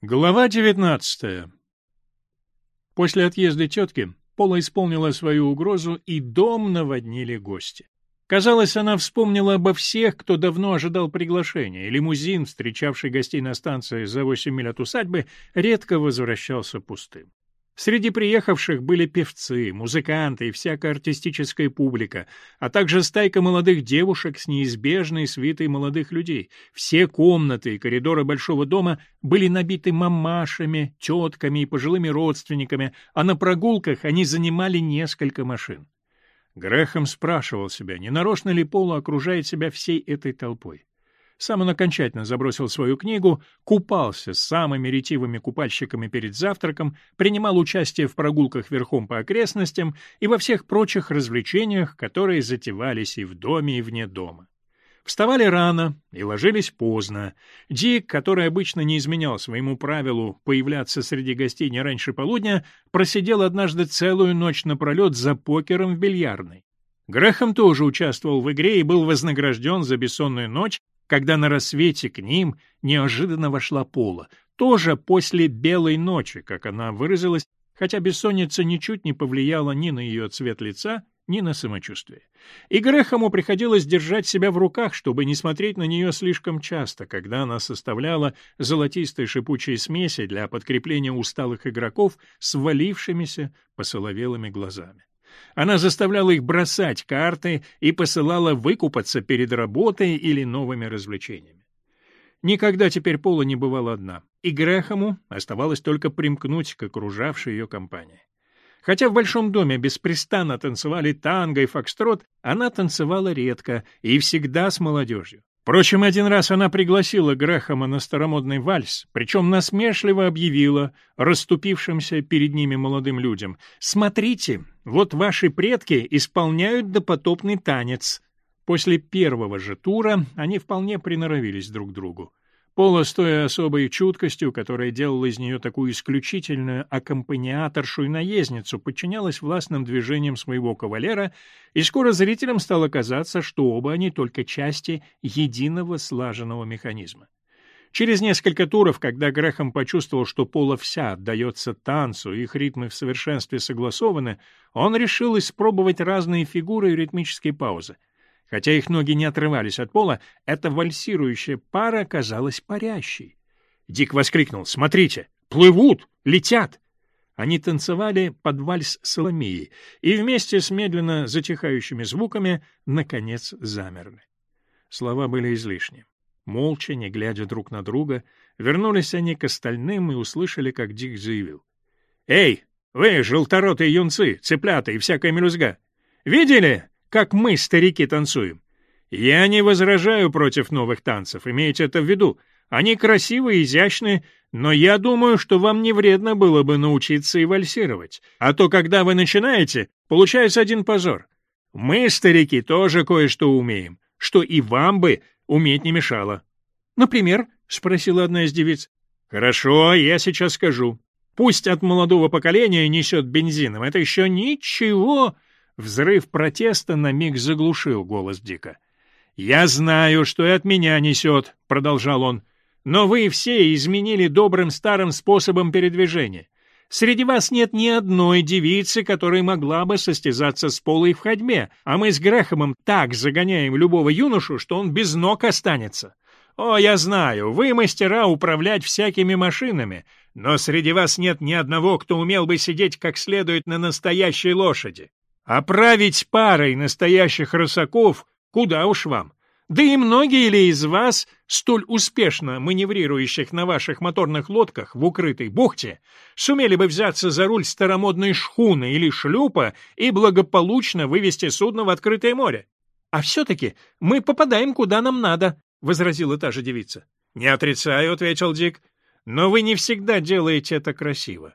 Глава 19. После отъезда тетки Пола исполнила свою угрозу, и дом наводнили гости. Казалось, она вспомнила обо всех, кто давно ожидал приглашения, и лимузин, встречавший гостей на станции за 8 миль от усадьбы, редко возвращался пустым. Среди приехавших были певцы, музыканты и всякая артистическая публика, а также стайка молодых девушек с неизбежной свитой молодых людей. Все комнаты и коридоры большого дома были набиты мамашами, тетками и пожилыми родственниками, а на прогулках они занимали несколько машин. Грехом спрашивал себя, не нарочно ли Полу окружает себя всей этой толпой. Сам он окончательно забросил свою книгу, купался с самыми ретивыми купальщиками перед завтраком, принимал участие в прогулках верхом по окрестностям и во всех прочих развлечениях, которые затевались и в доме, и вне дома. Вставали рано и ложились поздно. Дик, который обычно не изменял своему правилу появляться среди гостей не раньше полудня, просидел однажды целую ночь напролет за покером в бильярдной. Грэхэм тоже участвовал в игре и был вознагражден за бессонную ночь когда на рассвете к ним неожиданно вошла Пола, тоже после «белой ночи», как она выразилась, хотя бессонница ничуть не повлияла ни на ее цвет лица, ни на самочувствие. И Грэхому приходилось держать себя в руках, чтобы не смотреть на нее слишком часто, когда она составляла золотистые шипучие смеси для подкрепления усталых игроков с валившимися посоловелыми глазами. Она заставляла их бросать карты и посылала выкупаться перед работой или новыми развлечениями. Никогда теперь Пола не бывала одна, и Грэхому оставалось только примкнуть к окружавшей ее компании. Хотя в большом доме беспрестанно танцевали танго и фокстрот, она танцевала редко и всегда с молодежью. Впрочем, один раз она пригласила Грэхэма на старомодный вальс, причем насмешливо объявила расступившимся перед ними молодым людям «Смотрите, вот ваши предки исполняют допотопный танец». После первого же тура они вполне приноровились друг к другу. Пола с той особой чуткостью, которая делала из нее такую исключительную аккомпаниаторшу и наездницу, подчинялась властным движениям своего кавалера, и скоро зрителям стало казаться, что оба они только части единого слаженного механизма. Через несколько туров, когда Грехом почувствовал, что Пола вся отдается танцу, их ритмы в совершенстве согласованы, он решил испробовать разные фигуры и ритмические паузы — Хотя их ноги не отрывались от пола, эта вальсирующая пара казалась парящей. Дик воскликнул «Смотрите! Плывут! Летят!» Они танцевали под вальс Соломии и вместе с медленно затихающими звуками, наконец, замерли. Слова были излишни. Молча, не глядя друг на друга, вернулись они к остальным и услышали, как Дик заявил. «Эй, вы, желторотые юнцы, цыплята и всякая мелюзга! Видели? как мы, старики, танцуем. Я не возражаю против новых танцев, имейте это в виду. Они красивые, и изящные, но я думаю, что вам не вредно было бы научиться и вальсировать. А то, когда вы начинаете, получается один позор. Мы, старики, тоже кое-что умеем, что и вам бы уметь не мешало. «Например?» — спросила одна из девиц. «Хорошо, я сейчас скажу. Пусть от молодого поколения несет бензином, это еще ничего...» Взрыв протеста на миг заглушил голос Дика. «Я знаю, что и от меня несет», — продолжал он. «Но вы все изменили добрым старым способом передвижения. Среди вас нет ни одной девицы, которая могла бы состязаться с полой в ходьбе, а мы с Грехомом так загоняем любого юношу, что он без ног останется. О, я знаю, вы мастера управлять всякими машинами, но среди вас нет ни одного, кто умел бы сидеть как следует на настоящей лошади. А править парой настоящих рысаков куда уж вам. Да и многие ли из вас, столь успешно маневрирующих на ваших моторных лодках в укрытой бухте, сумели бы взяться за руль старомодной шхуны или шлюпа и благополучно вывести судно в открытое море? А все-таки мы попадаем куда нам надо, — возразила та же девица. — Не отрицаю, — ответил Дик, — но вы не всегда делаете это красиво.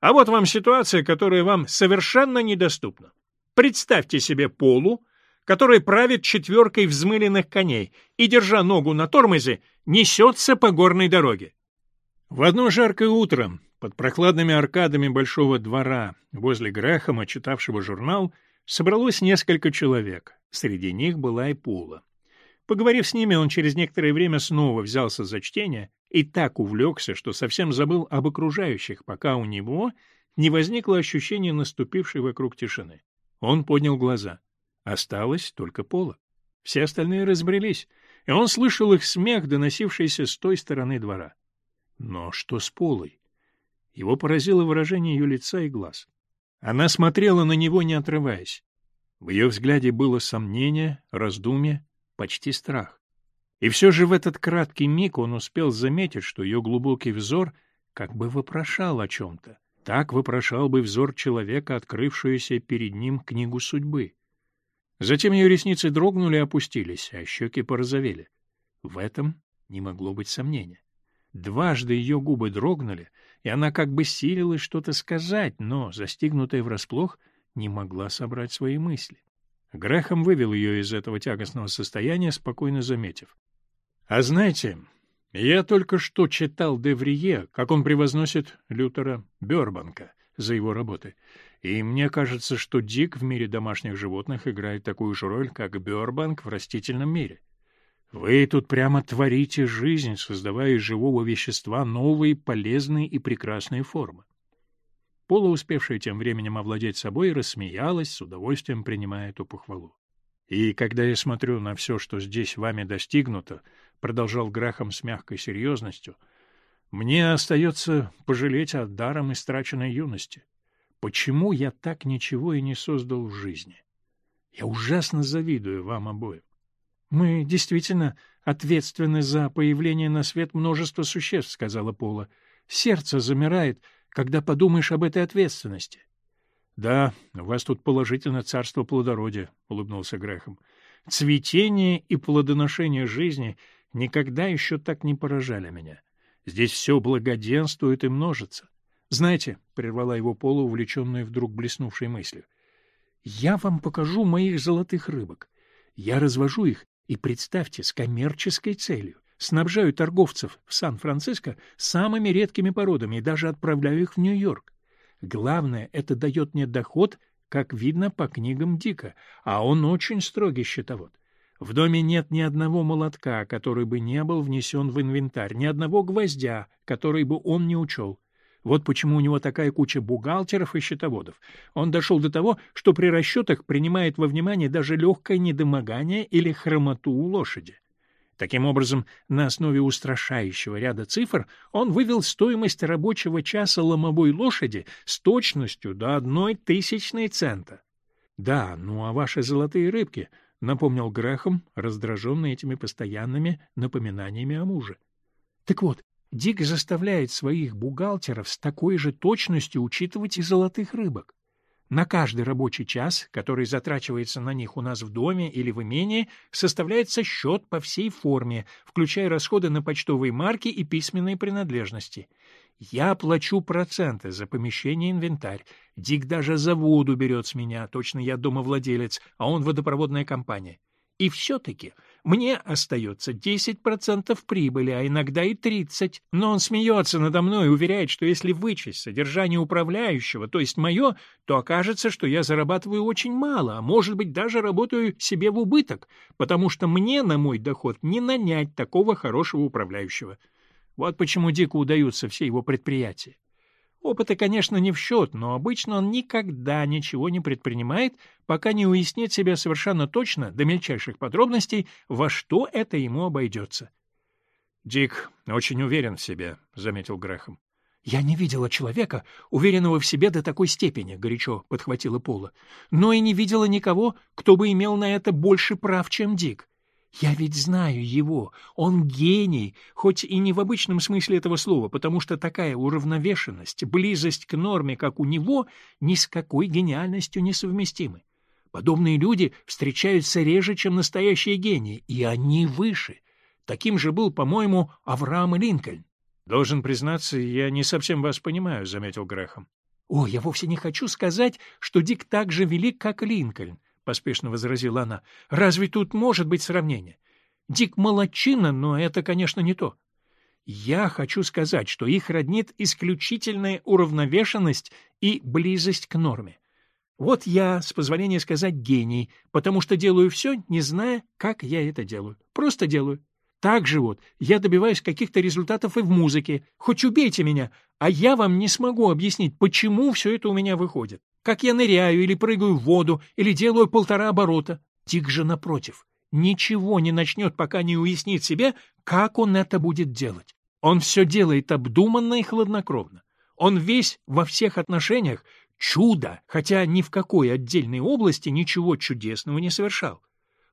А вот вам ситуация, которая вам совершенно недоступна. Представьте себе полу, который правит четверкой взмыленных коней и, держа ногу на тормозе, несется по горной дороге. В одно жаркое утро под прохладными аркадами большого двора возле Грэхэма, читавшего журнал, собралось несколько человек. Среди них была и Пула. Поговорив с ними, он через некоторое время снова взялся за чтение и так увлекся, что совсем забыл об окружающих, пока у него не возникло ощущение наступившей вокруг тишины. Он поднял глаза. Осталось только Пола. Все остальные разбрелись, и он слышал их смех, доносившийся с той стороны двора. Но что с Полой? Его поразило выражение ее лица и глаз. Она смотрела на него, не отрываясь. В ее взгляде было сомнение, раздумье, почти страх. И все же в этот краткий миг он успел заметить, что ее глубокий взор как бы вопрошал о чем-то. Так вопрошал бы взор человека, открывшуюся перед ним книгу судьбы. Затем ее ресницы дрогнули и опустились, а щеки порозовели. В этом не могло быть сомнения. Дважды ее губы дрогнули, и она как бы силилась что-то сказать, но, застигнутая врасплох, не могла собрать свои мысли. Грехом вывел ее из этого тягостного состояния, спокойно заметив. — А знаете, я только что читал Деврие, как он превозносит Лютера Бёрбанка за его работы, и мне кажется, что Дик в мире домашних животных играет такую же роль, как Бёрбанк в растительном мире. Вы тут прямо творите жизнь, создавая из живого вещества новые полезные и прекрасные формы. Пола, успевшая тем временем овладеть собой, рассмеялась, с удовольствием принимая эту похвалу. И когда я смотрю на все, что здесь вами достигнуто, продолжал Грахам с мягкой серьезностью, мне остается пожалеть о даром истраченной юности. Почему я так ничего и не создал в жизни? Я ужасно завидую вам обоим. Мы действительно ответственны за появление на свет множества существ, сказала Пола. Сердце замирает, когда подумаешь об этой ответственности. Да, у вас тут положительно царство плодородия, улыбнулся Грехом. Цветение и плодоношение жизни никогда еще так не поражали меня. Здесь все благоденствует и множится. Знаете, — прервала его Пола, увлеченная вдруг блеснувшей мыслью, — я вам покажу моих золотых рыбок. Я развожу их, и представьте, с коммерческой целью. Снабжаю торговцев в Сан-Франциско самыми редкими породами и даже отправляю их в Нью-Йорк. Главное, это дает мне доход, как видно по книгам Дика, а он очень строгий счетовод. В доме нет ни одного молотка, который бы не был внесен в инвентарь, ни одного гвоздя, который бы он не учел. Вот почему у него такая куча бухгалтеров и счетоводов. Он дошел до того, что при расчетах принимает во внимание даже легкое недомогание или хромоту у лошади. Таким образом, на основе устрашающего ряда цифр он вывел стоимость рабочего часа ломовой лошади с точностью до одной тысячной цента. Да, ну а ваши золотые рыбки напомнил Грэхом, раздраженный этими постоянными напоминаниями о муже. Так вот, Дик заставляет своих бухгалтеров с такой же точностью учитывать и золотых рыбок на каждый рабочий час, который затрачивается на них у нас в доме или в имении, составляется счет по всей форме, включая расходы на почтовые марки и письменные принадлежности. Я плачу проценты за помещение инвентарь. Дик даже за воду берет с меня, точно я домовладелец, а он водопроводная компания. И все-таки мне остается 10% прибыли, а иногда и 30%. Но он смеется надо мной и уверяет, что если вычесть содержание управляющего, то есть мое, то окажется, что я зарабатываю очень мало, а может быть даже работаю себе в убыток, потому что мне на мой доход не нанять такого хорошего управляющего. Вот почему дико удаются все его предприятия. Опыты, конечно, не в счет, но обычно он никогда ничего не предпринимает, пока не уяснит себе совершенно точно, до мельчайших подробностей, во что это ему обойдется. «Дик очень уверен в себе», — заметил Грэхэм. «Я не видела человека, уверенного в себе до такой степени», — горячо подхватила Пола. «Но и не видела никого, кто бы имел на это больше прав, чем Дик. Я ведь знаю его. Он гений, хоть и не в обычном смысле этого слова, потому что такая уравновешенность, близость к норме, как у него, ни с какой гениальностью не совместимы. Подобные люди встречаются реже, чем настоящие гении, и они выше. Таким же был, по-моему, Авраам Линкольн. «Должен признаться, я не совсем вас понимаю», — заметил Грэхэм. «О, я вовсе не хочу сказать, что Дик так же велик, как Линкольн. — поспешно возразила она. — Разве тут может быть сравнение? Дик молочина, но это, конечно, не то. Я хочу сказать, что их роднит исключительная уравновешенность и близость к норме. Вот я, с позволения сказать, гений, потому что делаю все, не зная, как я это делаю. Просто делаю. Так же вот, я добиваюсь каких-то результатов и в музыке. Хоть убейте меня, а я вам не смогу объяснить, почему все это у меня выходит как я ныряю или прыгаю в воду, или делаю полтора оборота. Тик же напротив. Ничего не начнет, пока не уяснит себе, как он это будет делать. Он все делает обдуманно и хладнокровно. Он весь во всех отношениях чудо, хотя ни в какой отдельной области ничего чудесного не совершал.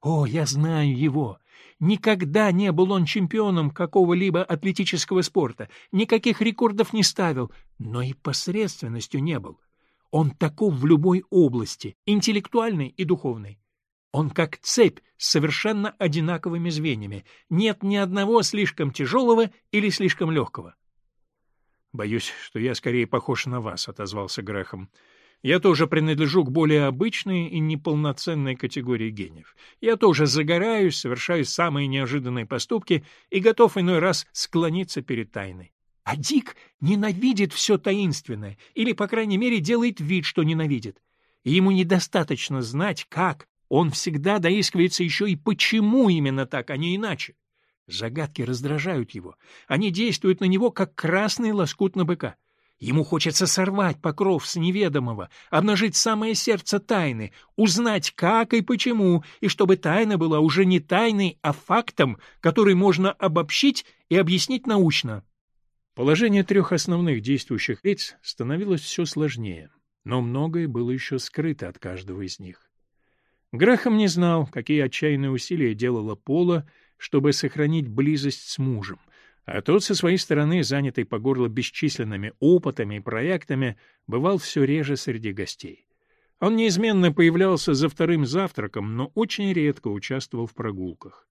О, я знаю его. Никогда не был он чемпионом какого-либо атлетического спорта, никаких рекордов не ставил, но и посредственностью не был. Он таков в любой области, интеллектуальной и духовной. Он как цепь с совершенно одинаковыми звеньями. Нет ни одного слишком тяжелого или слишком легкого. «Боюсь, что я скорее похож на вас», — отозвался Грехом. «Я тоже принадлежу к более обычной и неполноценной категории гениев. Я тоже загораюсь, совершаю самые неожиданные поступки и готов иной раз склониться перед тайной. А Дик ненавидит все таинственное, или, по крайней мере, делает вид, что ненавидит. И ему недостаточно знать, как. Он всегда доискивается еще и почему именно так, а не иначе. Загадки раздражают его. Они действуют на него, как красный лоскут на быка. Ему хочется сорвать покров с неведомого, обнажить самое сердце тайны, узнать как и почему, и чтобы тайна была уже не тайной, а фактом, который можно обобщить и объяснить научно. Положение трех основных действующих лиц становилось все сложнее, но многое было еще скрыто от каждого из них. Грахам не знал, какие отчаянные усилия делала Пола, чтобы сохранить близость с мужем, а тот со своей стороны, занятый по горло бесчисленными опытами и проектами, бывал все реже среди гостей. Он неизменно появлялся за вторым завтраком, но очень редко участвовал в прогулках.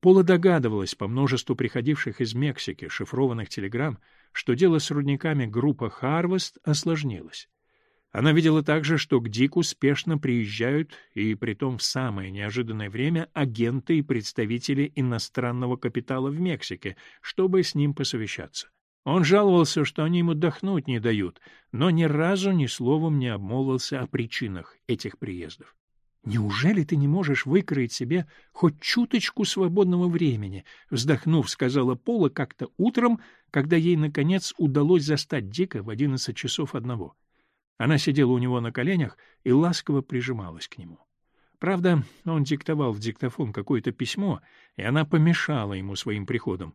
Пола догадывалась по множеству приходивших из Мексики шифрованных телеграмм, что дело с рудниками группы «Харвест» осложнилось. Она видела также, что к Дику спешно приезжают, и притом в самое неожиданное время, агенты и представители иностранного капитала в Мексике, чтобы с ним посовещаться. Он жаловался, что они ему отдохнуть не дают, но ни разу ни словом не обмолвился о причинах этих приездов. «Неужели ты не можешь выкроить себе хоть чуточку свободного времени?» Вздохнув, сказала Пола как-то утром, когда ей, наконец, удалось застать Дика в одиннадцать часов одного. Она сидела у него на коленях и ласково прижималась к нему. Правда, он диктовал в диктофон какое-то письмо, и она помешала ему своим приходом.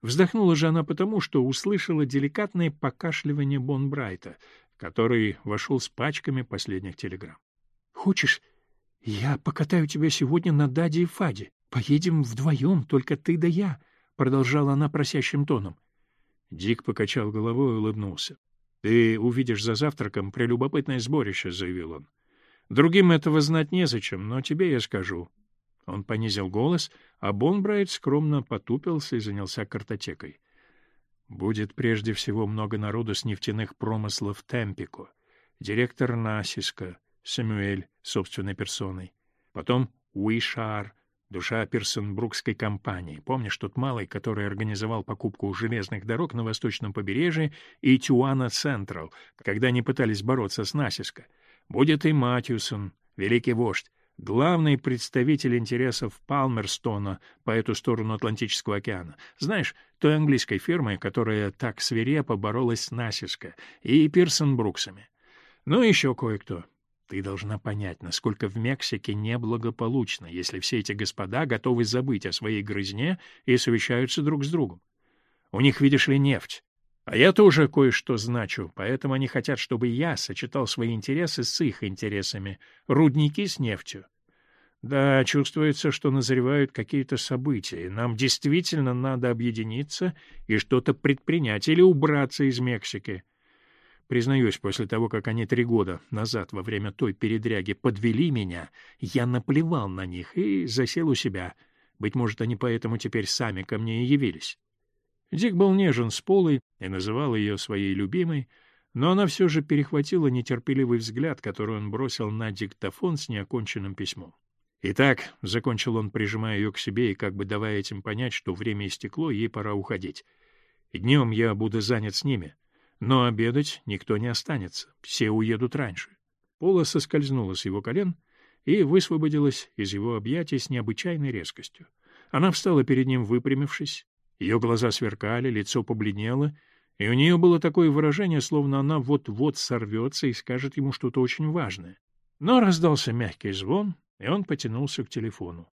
Вздохнула же она потому, что услышала деликатное покашливание Бонбрайта, который вошел с пачками последних телеграмм. «Хочешь, «Я покатаю тебя сегодня на Даде и Фаде. Поедем вдвоем, только ты да я», — продолжала она просящим тоном. Дик покачал головой и улыбнулся. «Ты увидишь за завтраком прелюбопытное сборище», — заявил он. «Другим этого знать незачем, но тебе я скажу». Он понизил голос, а Бонбрайт скромно потупился и занялся картотекой. «Будет прежде всего много народу с нефтяных промыслов Темпико, директор Насиска, Сэмюэль собственной персоной. Потом Уишар, душа Персенбрукской компании. Помнишь тот малый, который организовал покупку железных дорог на восточном побережье и Тюана Централ, когда они пытались бороться с Насиско? Будет и Матьюсон, великий вождь, главный представитель интересов Палмерстона по эту сторону Атлантического океана. Знаешь, той английской фирмы, которая так свирепо боролась с Насиско и Пирсенбруксами. Ну и еще кое-кто. Ты должна понять, насколько в Мексике неблагополучно, если все эти господа готовы забыть о своей грызне и совещаются друг с другом. У них, видишь ли, нефть. А я тоже кое-что значу, поэтому они хотят, чтобы я сочетал свои интересы с их интересами. Рудники с нефтью. Да, чувствуется, что назревают какие-то события, и нам действительно надо объединиться и что-то предпринять или убраться из Мексики. Признаюсь, после того, как они три года назад во время той передряги подвели меня, я наплевал на них и засел у себя. Быть может, они поэтому теперь сами ко мне и явились. Дик был нежен с Полой и называл ее своей любимой, но она все же перехватила нетерпеливый взгляд, который он бросил на диктофон с неоконченным письмом. «Итак», — закончил он, прижимая ее к себе и как бы давая этим понять, что время истекло, ей пора уходить. «Днем я буду занят с ними». Но обедать никто не останется, все уедут раньше. Пола соскользнула с его колен и высвободилась из его объятий с необычайной резкостью. Она встала перед ним, выпрямившись. Ее глаза сверкали, лицо побледнело, и у нее было такое выражение, словно она вот-вот сорвется и скажет ему что-то очень важное. Но раздался мягкий звон, и он потянулся к телефону.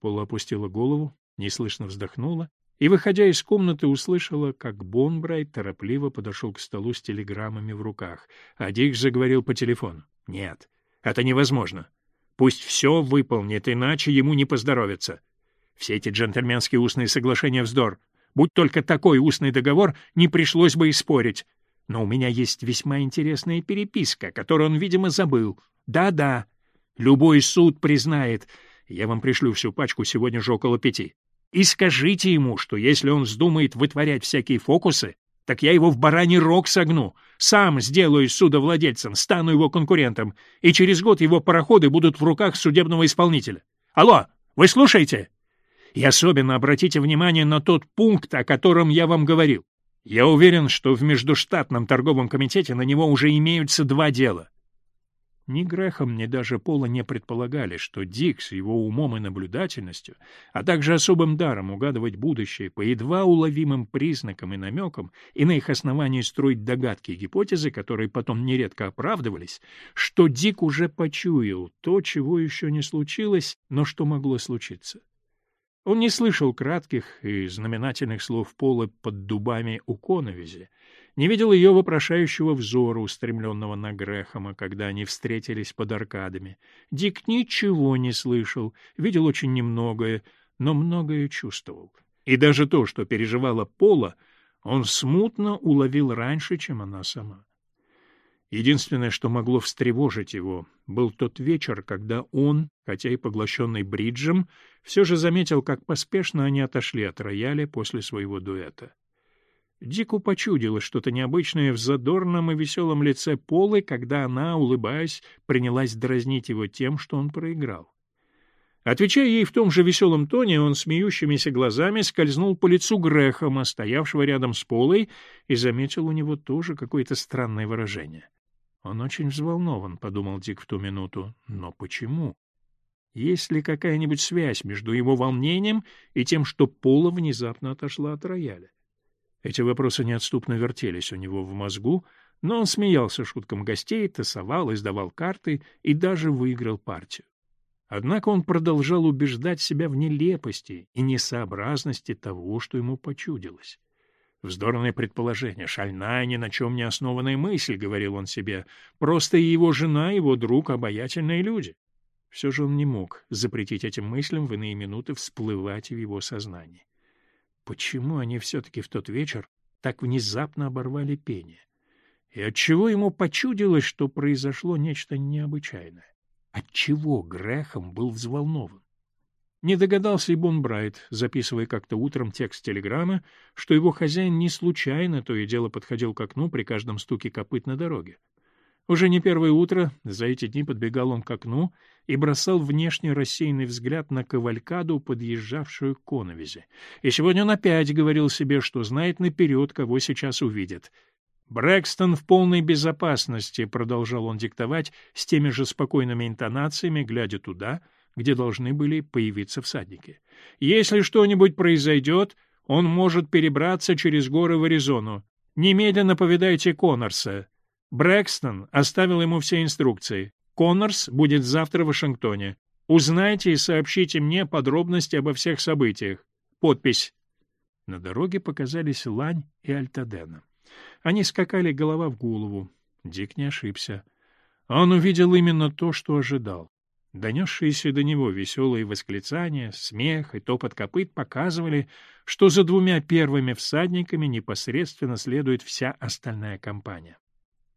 Пола опустила голову, неслышно вздохнула и, выходя из комнаты, услышала, как Бонбрайт торопливо подошел к столу с телеграммами в руках, а Дик заговорил по телефону. «Нет, это невозможно. Пусть все выполнит, иначе ему не поздоровится. Все эти джентльменские устные соглашения — вздор. Будь только такой устный договор, не пришлось бы и спорить. Но у меня есть весьма интересная переписка, которую он, видимо, забыл. Да-да, любой суд признает. Я вам пришлю всю пачку сегодня же около пяти. И скажите ему, что если он вздумает вытворять всякие фокусы, так я его в бараний рог согну, сам сделаю судовладельцем, стану его конкурентом, и через год его пароходы будут в руках судебного исполнителя. Алло, вы слушаете? И особенно обратите внимание на тот пункт, о котором я вам говорил. Я уверен, что в Междуштатном торговом комитете на него уже имеются два дела. Ни грехом, ни даже Пола не предполагали, что Дик с его умом и наблюдательностью, а также особым даром угадывать будущее по едва уловимым признакам и намекам и на их основании строить догадки и гипотезы, которые потом нередко оправдывались, что Дик уже почуял то, чего еще не случилось, но что могло случиться. Он не слышал кратких и знаменательных слов Пола под дубами у коновизи, не видел ее вопрошающего взора, устремленного на Грэхэма, когда они встретились под аркадами. Дик ничего не слышал, видел очень немногое, но многое чувствовал. И даже то, что переживала Пола, он смутно уловил раньше, чем она сама. Единственное, что могло встревожить его, был тот вечер, когда он, хотя и поглощенный бриджем, все же заметил, как поспешно они отошли от рояля после своего дуэта. Дику почудилось что-то необычное в задорном и веселом лице Полы, когда она, улыбаясь, принялась дразнить его тем, что он проиграл. Отвечая ей в том же веселом тоне, он смеющимися глазами скользнул по лицу Грэхэма, стоявшего рядом с Полой, и заметил у него тоже какое-то странное выражение. «Он очень взволнован», — подумал Дик в ту минуту. «Но почему? Есть ли какая-нибудь связь между его волнением и тем, что Пола внезапно отошла от рояля?» Эти вопросы неотступно вертелись у него в мозгу, но он смеялся шуткам гостей, тасовал, издавал карты и даже выиграл партию. Однако он продолжал убеждать себя в нелепости и несообразности того, что ему почудилось. Вздорное предположение, шальная, ни на чем не основанная мысль, — говорил он себе, — просто и его жена, и его друг — обаятельные люди. Все же он не мог запретить этим мыслям в иные минуты всплывать в его сознании. Почему они все-таки в тот вечер так внезапно оборвали пение? И отчего ему почудилось, что произошло нечто необычайное? Отчего Грехом был взволнован? Не догадался и Бон Брайт, записывая как-то утром текст телеграммы, что его хозяин не случайно то и дело подходил к окну при каждом стуке копыт на дороге. Уже не первое утро за эти дни подбегал он к окну и бросал внешне рассеянный взгляд на кавалькаду, подъезжавшую к коновизе. И сегодня он опять говорил себе, что знает наперед, кого сейчас увидит. «Брэкстон в полной безопасности», — продолжал он диктовать с теми же спокойными интонациями, глядя туда, где должны были появиться всадники. «Если что-нибудь произойдет, он может перебраться через горы в Аризону. Немедленно повидайте Коннорса. Брэкстон оставил ему все инструкции. Коннорс будет завтра в Вашингтоне. Узнайте и сообщите мне подробности обо всех событиях. Подпись. На дороге показались Лань и Альтадена. Они скакали голова в голову. Дик не ошибся. Он увидел именно то, что ожидал. Донесшиеся до него веселые восклицания, смех и топот копыт показывали, что за двумя первыми всадниками непосредственно следует вся остальная компания.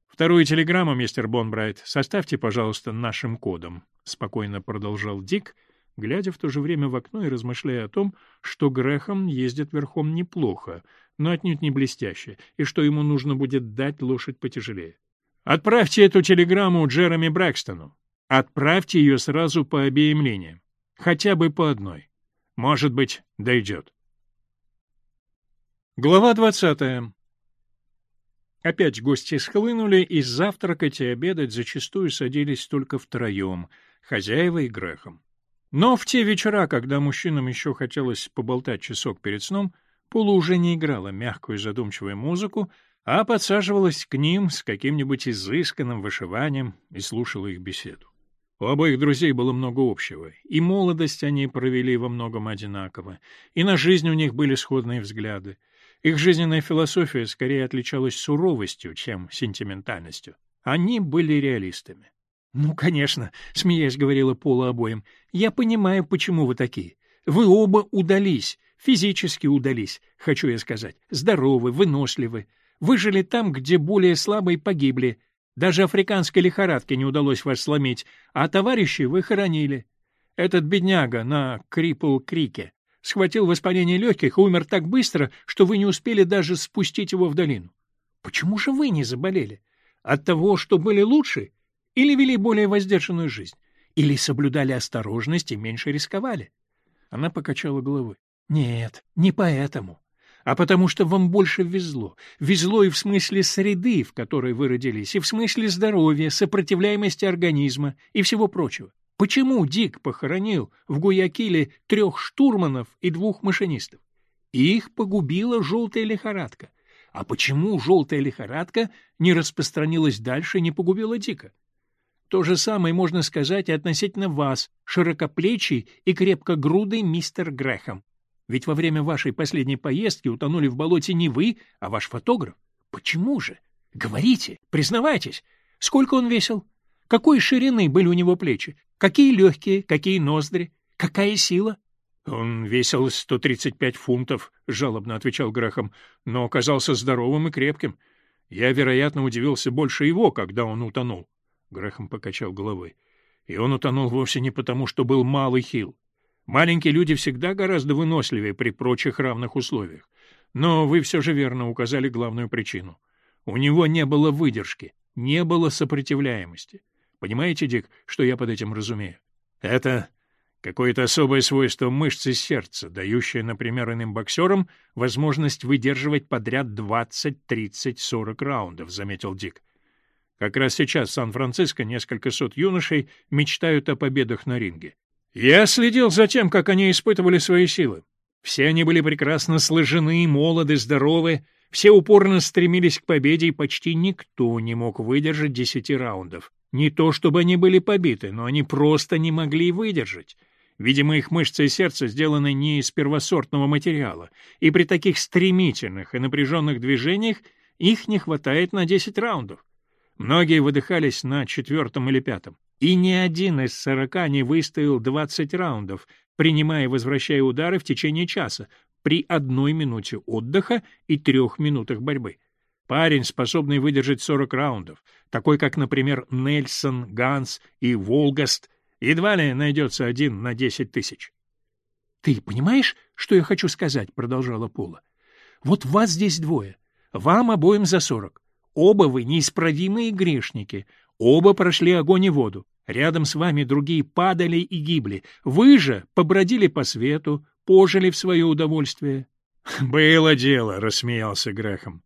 Вторую телеграмму, мистер Бонбрайт, составьте, пожалуйста, нашим кодом, спокойно продолжал Дик, глядя в то же время в окно и размышляя о том, что Грехом ездит верхом неплохо, но отнюдь не блестяще, и что ему нужно будет дать лошадь потяжелее. Отправьте эту телеграмму Джереми Брэкстону. Отправьте ее сразу по обеим линиям. Хотя бы по одной. Может быть, дойдет. Глава двадцатая. Опять гости схлынули, и завтракать и обедать зачастую садились только втроем, хозяева и Грехом. Но в те вечера, когда мужчинам еще хотелось поболтать часок перед сном, Пола уже не играла мягкую задумчивую музыку, а подсаживалась к ним с каким-нибудь изысканным вышиванием и слушала их беседу. У обоих друзей было много общего, и молодость они провели во многом одинаково, и на жизнь у них были сходные взгляды. Их жизненная философия скорее отличалась суровостью, чем сентиментальностью. Они были реалистами. «Ну, конечно», — смеясь говорила Пола обоим, — «я понимаю, почему вы такие. Вы оба удались, физически удались, хочу я сказать, здоровы, выносливы, выжили там, где более слабые погибли. Даже африканской лихорадке не удалось вас сломить, а товарищей вы хоронили. Этот бедняга на Крипл-Крике схватил воспаление легких и умер так быстро, что вы не успели даже спустить его в долину. Почему же вы не заболели? От того, что были лучше? Или вели более воздержанную жизнь? Или соблюдали осторожность и меньше рисковали? Она покачала головой. Нет, не поэтому. А потому что вам больше везло. Везло и в смысле среды, в которой вы родились, и в смысле здоровья, сопротивляемости организма и всего прочего. Почему Дик похоронил в Гуякиле трех штурманов и двух машинистов? Их погубила желтая лихорадка. А почему желтая лихорадка не распространилась дальше и не погубила Дика? То же самое можно сказать и относительно вас, широкоплечий и крепкогрудый мистер Грэхэм. Ведь во время вашей последней поездки утонули в болоте не вы, а ваш фотограф. Почему же? Говорите, признавайтесь. Сколько он весил? Какой ширины были у него плечи? Какие легкие, какие ноздри? Какая сила? «Он весил 135 фунтов», — жалобно отвечал Грехом, «но оказался здоровым и крепким. Я, вероятно, удивился больше его, когда он утонул». Грехом покачал головой. «И он утонул вовсе не потому, что был малый хил. Маленькие люди всегда гораздо выносливее при прочих равных условиях. Но вы все же верно указали главную причину. У него не было выдержки, не было сопротивляемости. Понимаете, Дик, что я под этим разумею? Это какое-то особое свойство мышцы сердца, дающее, например, иным боксерам возможность выдерживать подряд 20, 30, 40 раундов, заметил Дик. Как раз сейчас в Сан-Франциско несколько сот юношей мечтают о победах на ринге. Я следил за тем, как они испытывали свои силы. Все они были прекрасно сложены, молоды, здоровы, все упорно стремились к победе, и почти никто не мог выдержать десяти раундов. Не то чтобы они были побиты, но они просто не могли выдержать. Видимо, их мышцы и сердце сделаны не из первосортного материала, и при таких стремительных и напряженных движениях их не хватает на 10 раундов. Многие выдыхались на четвертом или пятом. И ни один из сорока не выстоял 20 раундов, принимая и возвращая удары в течение часа, при одной минуте отдыха и трех минутах борьбы. Парень, способный выдержать 40 раундов, такой как, например, Нельсон, Ганс и Волгаст, едва ли найдется один на 10 тысяч. — Ты понимаешь, что я хочу сказать? — продолжала Пола. — Вот вас здесь двое. Вам обоим за 40. Оба вы неисправимые грешники. Оба прошли огонь и воду. Рядом с вами другие падали и гибли. Вы же побродили по свету, пожили в свое удовольствие. — Было дело, — рассмеялся Грехом.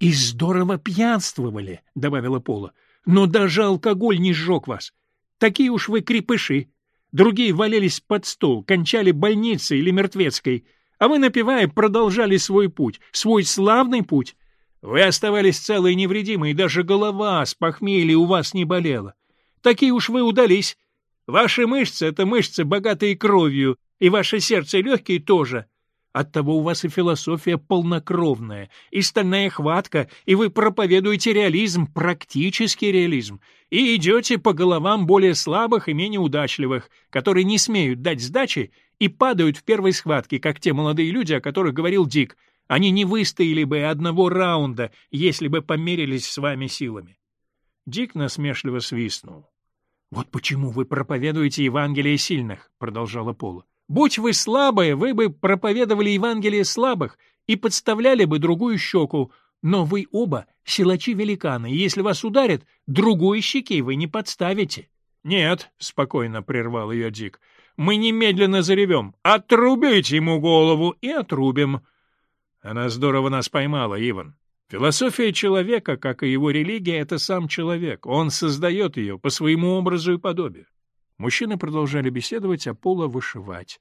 «И здорово пьянствовали», — добавила Пола. «Но даже алкоголь не сжег вас. Такие уж вы крепыши. Другие валялись под стол, кончали больницей или мертвецкой, а вы, напивая, продолжали свой путь, свой славный путь. Вы оставались целы и невредимы, и даже голова с похмелья у вас не болела. Такие уж вы удались. Ваши мышцы — это мышцы, богатые кровью, и ваше сердце и легкие тоже. Оттого у вас и философия полнокровная, и стальная хватка, и вы проповедуете реализм, практический реализм, и идете по головам более слабых и менее удачливых, которые не смеют дать сдачи и падают в первой схватке, как те молодые люди, о которых говорил Дик. Они не выстояли бы одного раунда, если бы померились с вами силами. Дик насмешливо свистнул. «Вот почему вы проповедуете Евангелие сильных», — продолжала Пола. Будь вы слабые, вы бы проповедовали Евангелие слабых и подставляли бы другую щеку, но вы оба силачи-великаны, и если вас ударят, другой щеки вы не подставите». «Нет», — спокойно прервал ее Дик, — «мы немедленно заревем. отрубите ему голову и отрубим». Она здорово нас поймала, Иван. Философия человека, как и его религия, — это сам человек. Он создает ее по своему образу и подобию. Мужчины продолжали беседовать, а Пола вышивать.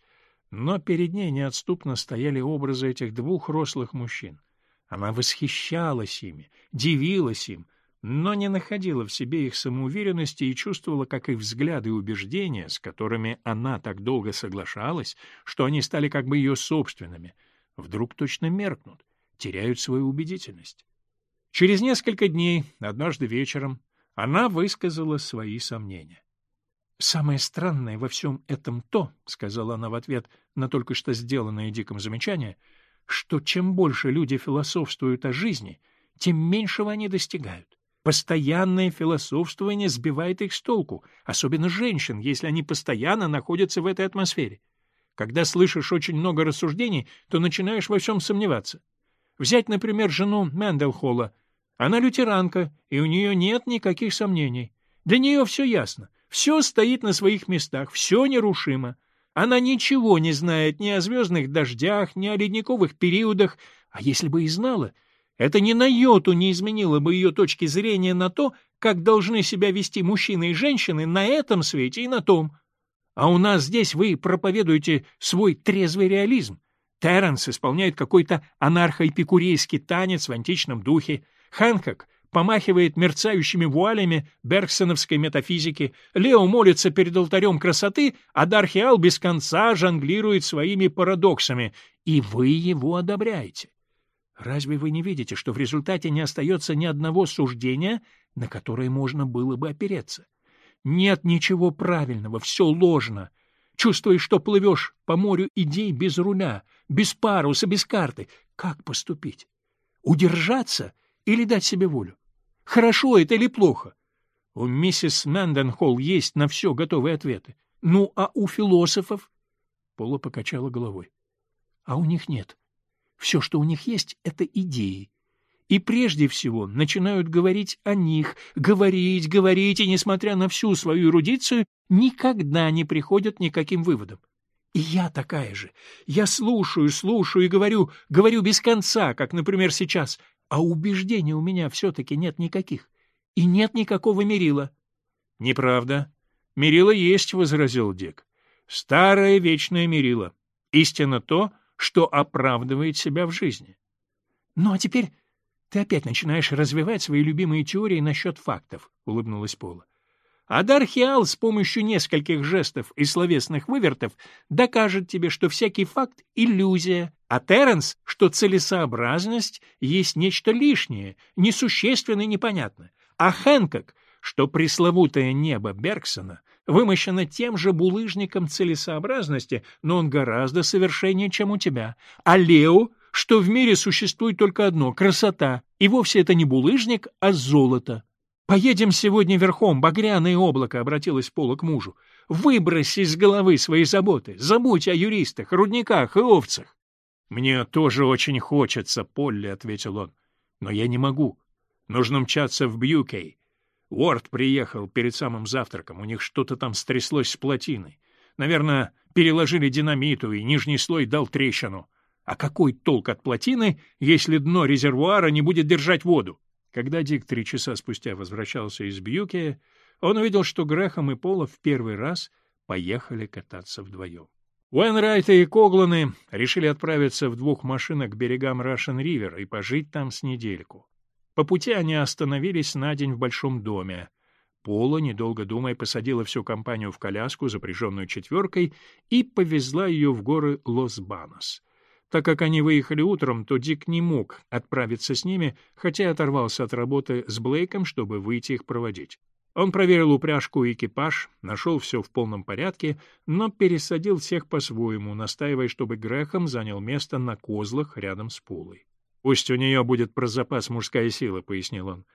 Но перед ней неотступно стояли образы этих двух рослых мужчин. Она восхищалась ими, дивилась им, но не находила в себе их самоуверенности и чувствовала, как их взгляды и убеждения, с которыми она так долго соглашалась, что они стали как бы ее собственными, вдруг точно меркнут, теряют свою убедительность. Через несколько дней, однажды вечером, она высказала свои сомнения. «Самое странное во всем этом то», — сказала она в ответ на только что сделанное Диком замечание, «что чем больше люди философствуют о жизни, тем меньшего они достигают. Постоянное философствование сбивает их с толку, особенно женщин, если они постоянно находятся в этой атмосфере. Когда слышишь очень много рассуждений, то начинаешь во всем сомневаться. Взять, например, жену Менделхола. Она лютеранка, и у нее нет никаких сомнений. Для нее все ясно. Все стоит на своих местах, все нерушимо. Она ничего не знает ни о звездных дождях, ни о ледниковых периодах, а если бы и знала, это ни на йоту не изменило бы ее точки зрения на то, как должны себя вести мужчины и женщины на этом свете и на том. А у нас здесь вы проповедуете свой трезвый реализм. Терренс исполняет какой-то анархоэпикурейский танец в античном духе. Хэнкок — помахивает мерцающими вуалями бергсоновской метафизики, Лео молится перед алтарем красоты, а Дархиал без конца жонглирует своими парадоксами, и вы его одобряете. Разве вы не видите, что в результате не остается ни одного суждения, на которое можно было бы опереться? Нет ничего правильного, все ложно. Чувствуешь, что плывешь по морю идей без руля, без паруса, без карты. Как поступить? Удержаться или дать себе волю? хорошо это или плохо. У миссис Мэнденхолл есть на все готовые ответы. Ну, а у философов? Пола покачала головой. А у них нет. Все, что у них есть, — это идеи. И прежде всего начинают говорить о них, говорить, говорить, и, несмотря на всю свою эрудицию, никогда не приходят никаким к выводам. И я такая же. Я слушаю, слушаю и говорю, говорю без конца, как, например, сейчас. А убеждений у меня все-таки нет никаких. И нет никакого мерила. — Неправда. Мерила есть, — возразил Дик. — Старое вечное мерила. Истина то, что оправдывает себя в жизни. — Ну а теперь ты опять начинаешь развивать свои любимые теории насчет фактов, — улыбнулась Пола. Адархиал с помощью нескольких жестов и словесных вывертов докажет тебе, что всякий факт — иллюзия, а Терренс, что целесообразность есть нечто лишнее, несущественно и непонятно. А Хэнкок, что пресловутое небо Бергсона вымощено тем же булыжником целесообразности, но он гораздо совершеннее, чем у тебя. А Лео, что в мире существует только одно — красота, и вовсе это не булыжник, а золото. «Поедем сегодня верхом, багряное облако», — обратилась Пола к мужу. «Выбрось из головы свои заботы, забудь о юристах, рудниках и овцах. «Мне тоже очень хочется, Полли», — ответил он. «Но я не могу. Нужно мчаться в Бьюкей. Уорд приехал перед самым завтраком. У них что-то там стряслось с плотиной. Наверное, переложили динамиту, и нижний слой дал трещину. А какой толк от плотины, если дно резервуара не будет держать воду?» Когда Дик три часа спустя возвращался из Бьюкея, он увидел, что Грехом и Пола в первый раз поехали кататься вдвоем. Уэнрайта и Когланы решили отправиться в двух машинах к берегам Рашен-Ривер и пожить там с недельку. По пути они остановились на день в большом доме. Пола, недолго думая, посадила всю компанию в коляску, запряженную четверкой, и повезла ее в горы Лос-Банос. Так как они выехали утром, то Дик не мог отправиться с ними, хотя оторвался от работы с Блейком, чтобы выйти их проводить. Он проверил упряжку и экипаж, нашел все в полном порядке, но пересадил всех по-своему, настаивая, чтобы Грехом занял место на козлах рядом с Пулой. «Пусть у нее будет про запас мужская сила», — пояснил он.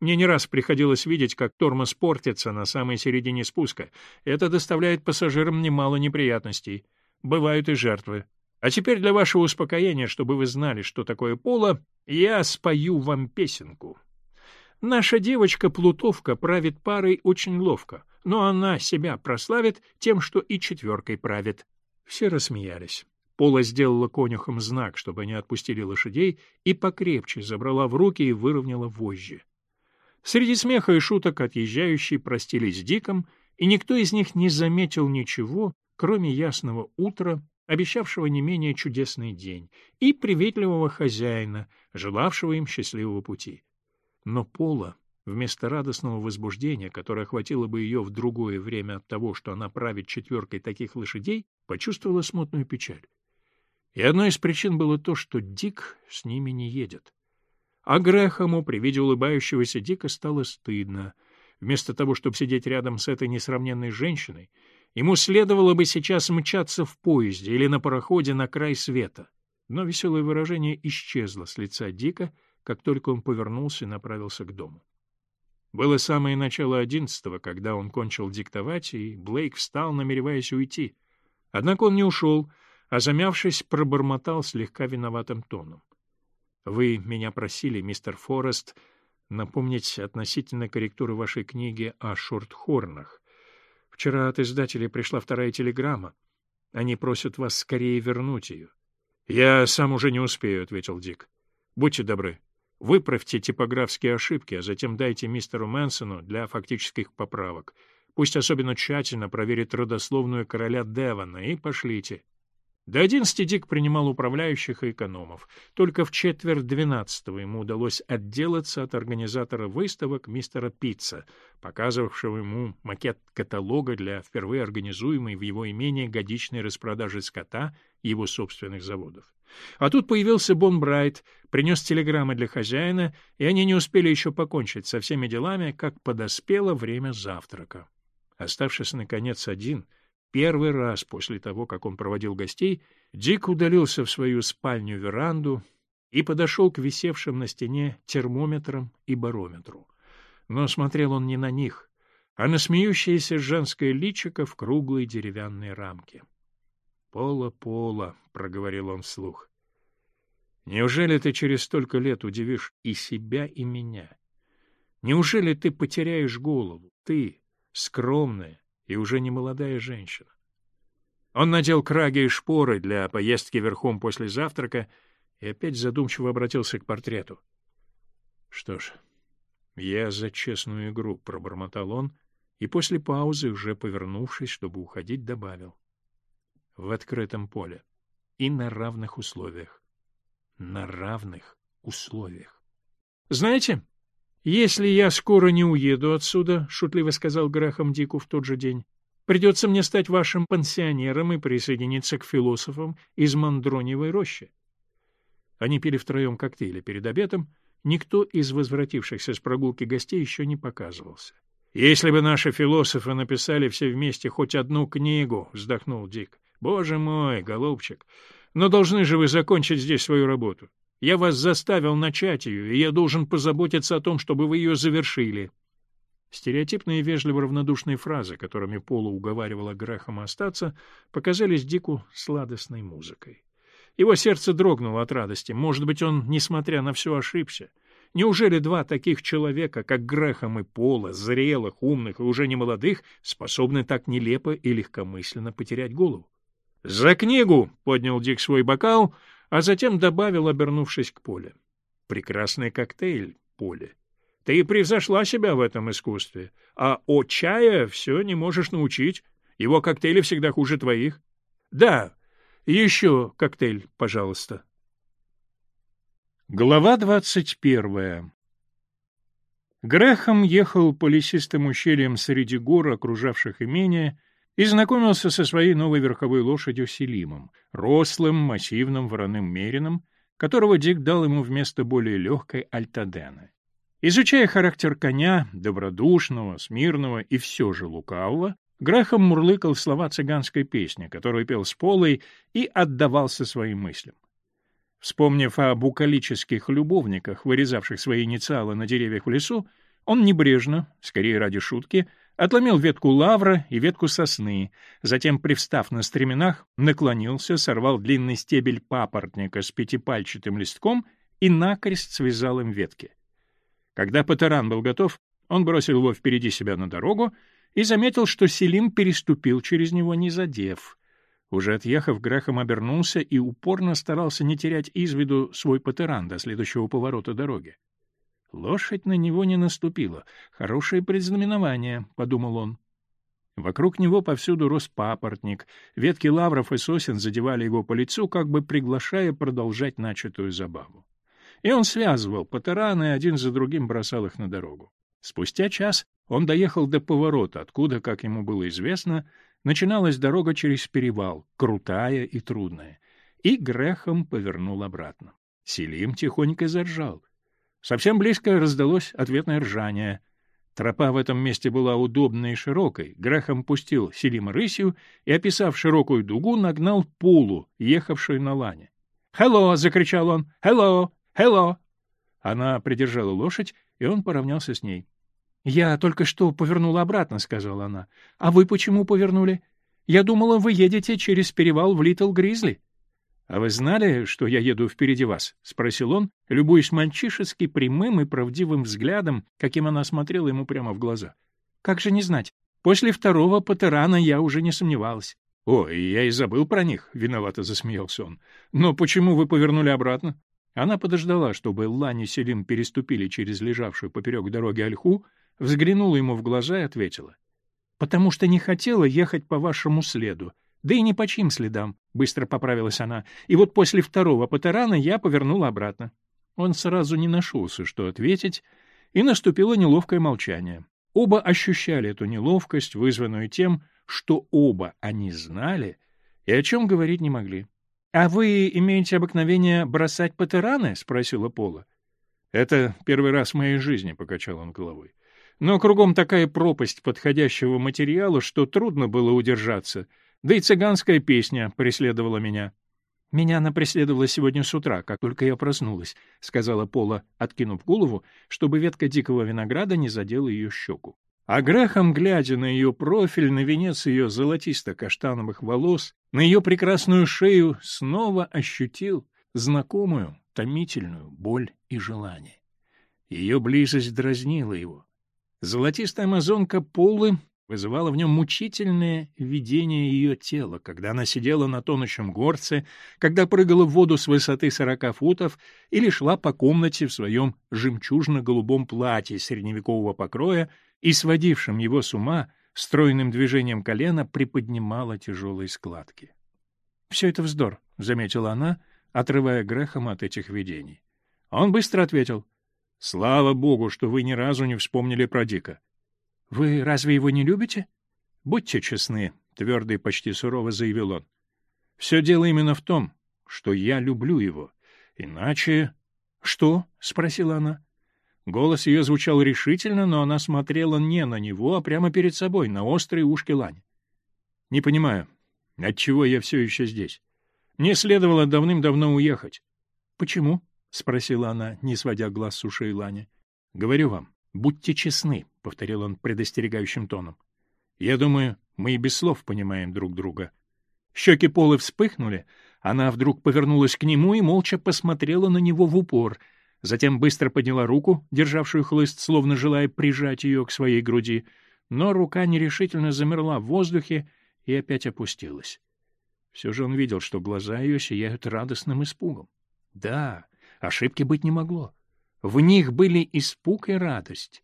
«Мне не раз приходилось видеть, как тормоз портится на самой середине спуска. Это доставляет пассажирам немало неприятностей. Бывают и жертвы. А теперь для вашего успокоения, чтобы вы знали, что такое Пола, я спою вам песенку». Наша девочка Плутовка правит парой очень ловко, но она себя прославит тем, что и четверкой правит. Все рассмеялись. Пола сделала конюхам знак, чтобы они отпустили лошадей, и покрепче забрала в руки и выровняла вожжи. Среди смеха и шуток отъезжающие простились Диком, и никто из них не заметил ничего, кроме ясного утра, обещавшего не менее чудесный день, и приветливого хозяина, желавшего им счастливого пути. Но Пола, вместо радостного возбуждения, которое охватило бы ее в другое время от того, что она правит четверкой таких лошадей, почувствовала смутную печаль. И одной из причин было то, что Дик с ними не едет. А Грэхому при виде улыбающегося Дика стало стыдно. Вместо того, чтобы сидеть рядом с этой несравненной женщиной, ему следовало бы сейчас мчаться в поезде или на пароходе на край света. Но веселое выражение исчезло с лица Дика — как только он повернулся и направился к дому. Было самое начало одиннадцатого, когда он кончил диктовать, и Блейк встал, намереваясь уйти. Однако он не ушел, а, замявшись, пробормотал слегка виноватым тоном. — Вы меня просили, мистер Форест, напомнить относительно корректуры вашей книги о шортхорнах. Вчера от издателей пришла вторая телеграмма. Они просят вас скорее вернуть ее. — Я сам уже не успею, — ответил Дик. — Будьте добры, Выправьте типографские ошибки, а затем дайте мистеру Мэнсону для фактических поправок. Пусть особенно тщательно проверит родословную короля Девона и пошлите. До одиннадцати Дик принимал управляющих и экономов. Только в четверть двенадцатого ему удалось отделаться от организатора выставок мистера Пицца, показывавшего ему макет каталога для впервые организуемой в его имении годичной распродажи скота и его собственных заводов. А тут появился Бон Брайт, принес телеграммы для хозяина, и они не успели еще покончить со всеми делами, как подоспело время завтрака. Оставшись, наконец, один — Первый раз после того, как он проводил гостей, Дик удалился в свою спальню-веранду и подошел к висевшим на стене термометрам и барометру. Но смотрел он не на них, а на смеющееся женское личико в круглой деревянной рамке. «Пола, Пола», — проговорил он вслух, — «неужели ты через столько лет удивишь и себя, и меня? Неужели ты потеряешь голову, ты, скромная, и уже не молодая женщина. Он надел краги и шпоры для поездки верхом после завтрака и опять задумчиво обратился к портрету. — Что ж, я за честную игру, — пробормотал он, и после паузы, уже повернувшись, чтобы уходить, добавил. — В открытом поле и на равных условиях. На равных условиях. — Знаете, «Если я скоро не уеду отсюда», — шутливо сказал Грахам Дику в тот же день, «придется мне стать вашим пансионером и присоединиться к философам из Мандроневой рощи». Они пили втроем коктейли перед обедом, никто из возвратившихся с прогулки гостей еще не показывался. «Если бы наши философы написали все вместе хоть одну книгу», — вздохнул Дик. «Боже мой, голубчик, но должны же вы закончить здесь свою работу». Я вас заставил начать ее, и я должен позаботиться о том, чтобы вы ее завершили». Стереотипные вежливо-равнодушные фразы, которыми Пола уговаривала Грэхэма остаться, показались Дику сладостной музыкой. Его сердце дрогнуло от радости. Может быть, он, несмотря на все, ошибся. Неужели два таких человека, как Грэхэм и Пола, зрелых, умных и уже не молодых, способны так нелепо и легкомысленно потерять голову? «За книгу!» — поднял Дик свой бокал — а затем добавил, обернувшись к Поле. «Прекрасный коктейль, Поле. Ты превзошла себя в этом искусстве, а о чая все не можешь научить. Его коктейли всегда хуже твоих. Да, еще коктейль, пожалуйста». Глава двадцать первая Грехом ехал по лесистым ущельям среди гор, окружавших имение, и знакомился со своей новой верховой лошадью Селимом, рослым, массивным вороным мерином, которого Дик дал ему вместо более легкой альтадены. Изучая характер коня, добродушного, смирного и все же лукавого, Грахам мурлыкал слова цыганской песни, которую пел с полой, и отдавался своим мыслям. Вспомнив о букалических любовниках, вырезавших свои инициалы на деревьях в лесу, он небрежно, скорее ради шутки, отломил ветку лавра и ветку сосны, затем, привстав на стременах, наклонился, сорвал длинный стебель папоротника с пятипальчатым листком и накрест связал им ветки. Когда патеран был готов, он бросил его впереди себя на дорогу и заметил, что Селим переступил через него, не задев. Уже отъехав, Грехом обернулся и упорно старался не терять из виду свой патеран до следующего поворота дороги. Лошадь на него не наступила. Хорошее предзнаменование, — подумал он. Вокруг него повсюду рос папоротник. Ветки лавров и сосен задевали его по лицу, как бы приглашая продолжать начатую забаву. И он связывал патераны один за другим бросал их на дорогу. Спустя час он доехал до поворота, откуда, как ему было известно, начиналась дорога через перевал, крутая и трудная. И грехом повернул обратно. Селим тихонько заржал. Совсем близко раздалось ответное ржание. Тропа в этом месте была удобной и широкой. Грахам пустил Селима рысью и, описав широкую дугу, нагнал пулу, ехавшую на лане. «Хелло!» — закричал он. «Хелло! Хелло!» Она придержала лошадь, и он поравнялся с ней. «Я только что повернула обратно», — сказала она. «А вы почему повернули? Я думала, вы едете через перевал в Литл Гризли». «А вы знали, что я еду впереди вас?» — спросил он, любуясь мальчишески прямым и правдивым взглядом, каким она смотрела ему прямо в глаза. «Как же не знать? После второго Патерана я уже не сомневалась». Ой, я и забыл про них», — виновато засмеялся он. «Но почему вы повернули обратно?» Она подождала, чтобы Лани и Селим переступили через лежавшую поперек дороги ольху, взглянула ему в глаза и ответила. «Потому что не хотела ехать по вашему следу. Да и не по чьим следам, — быстро поправилась она. И вот после второго патерана я повернула обратно. Он сразу не нашелся, что ответить, и наступило неловкое молчание. Оба ощущали эту неловкость, вызванную тем, что оба они знали и о чем говорить не могли. — А вы имеете обыкновение бросать патераны? — спросила Пола. — Это первый раз в моей жизни, — покачал он головой. Но кругом такая пропасть подходящего материала, что трудно было удержаться — да и цыганская песня преследовала меня. «Меня она преследовала сегодня с утра, как только я проснулась», — сказала Пола, откинув голову, чтобы ветка дикого винограда не задела ее щеку. А Грехом, глядя на ее профиль, на венец ее золотисто-каштановых волос, на ее прекрасную шею, снова ощутил знакомую, томительную боль и желание. Ее близость дразнила его. Золотистая амазонка Полы вызывало в нем мучительное видение ее тела, когда она сидела на тонущем горце, когда прыгала в воду с высоты сорока футов или шла по комнате в своем жемчужно-голубом платье средневекового покроя и, сводившим его с ума, стройным движением колена приподнимала тяжелые складки. «Все это вздор», — заметила она, отрывая Грехом от этих видений. Он быстро ответил. «Слава богу, что вы ни разу не вспомнили про Дика. Вы разве его не любите? Будьте честны, твердо и почти сурово заявил он. Все дело именно в том, что я люблю его. Иначе... Что? спросила она. Голос ее звучал решительно, но она смотрела не на него, а прямо перед собой, на острые ушки Лань. Не понимаю, отчего я все еще здесь. Мне следовало давным-давно уехать. Почему? спросила она, не сводя глаз с ушей Лани. Говорю вам, «Будьте честны», — повторил он предостерегающим тоном. «Я думаю, мы и без слов понимаем друг друга». Щеки Полы вспыхнули, она вдруг повернулась к нему и молча посмотрела на него в упор, затем быстро подняла руку, державшую хлыст, словно желая прижать ее к своей груди, но рука нерешительно замерла в воздухе и опять опустилась. Все же он видел, что глаза ее сияют радостным испугом. Да, ошибки быть не могло. В них были испуг и радость.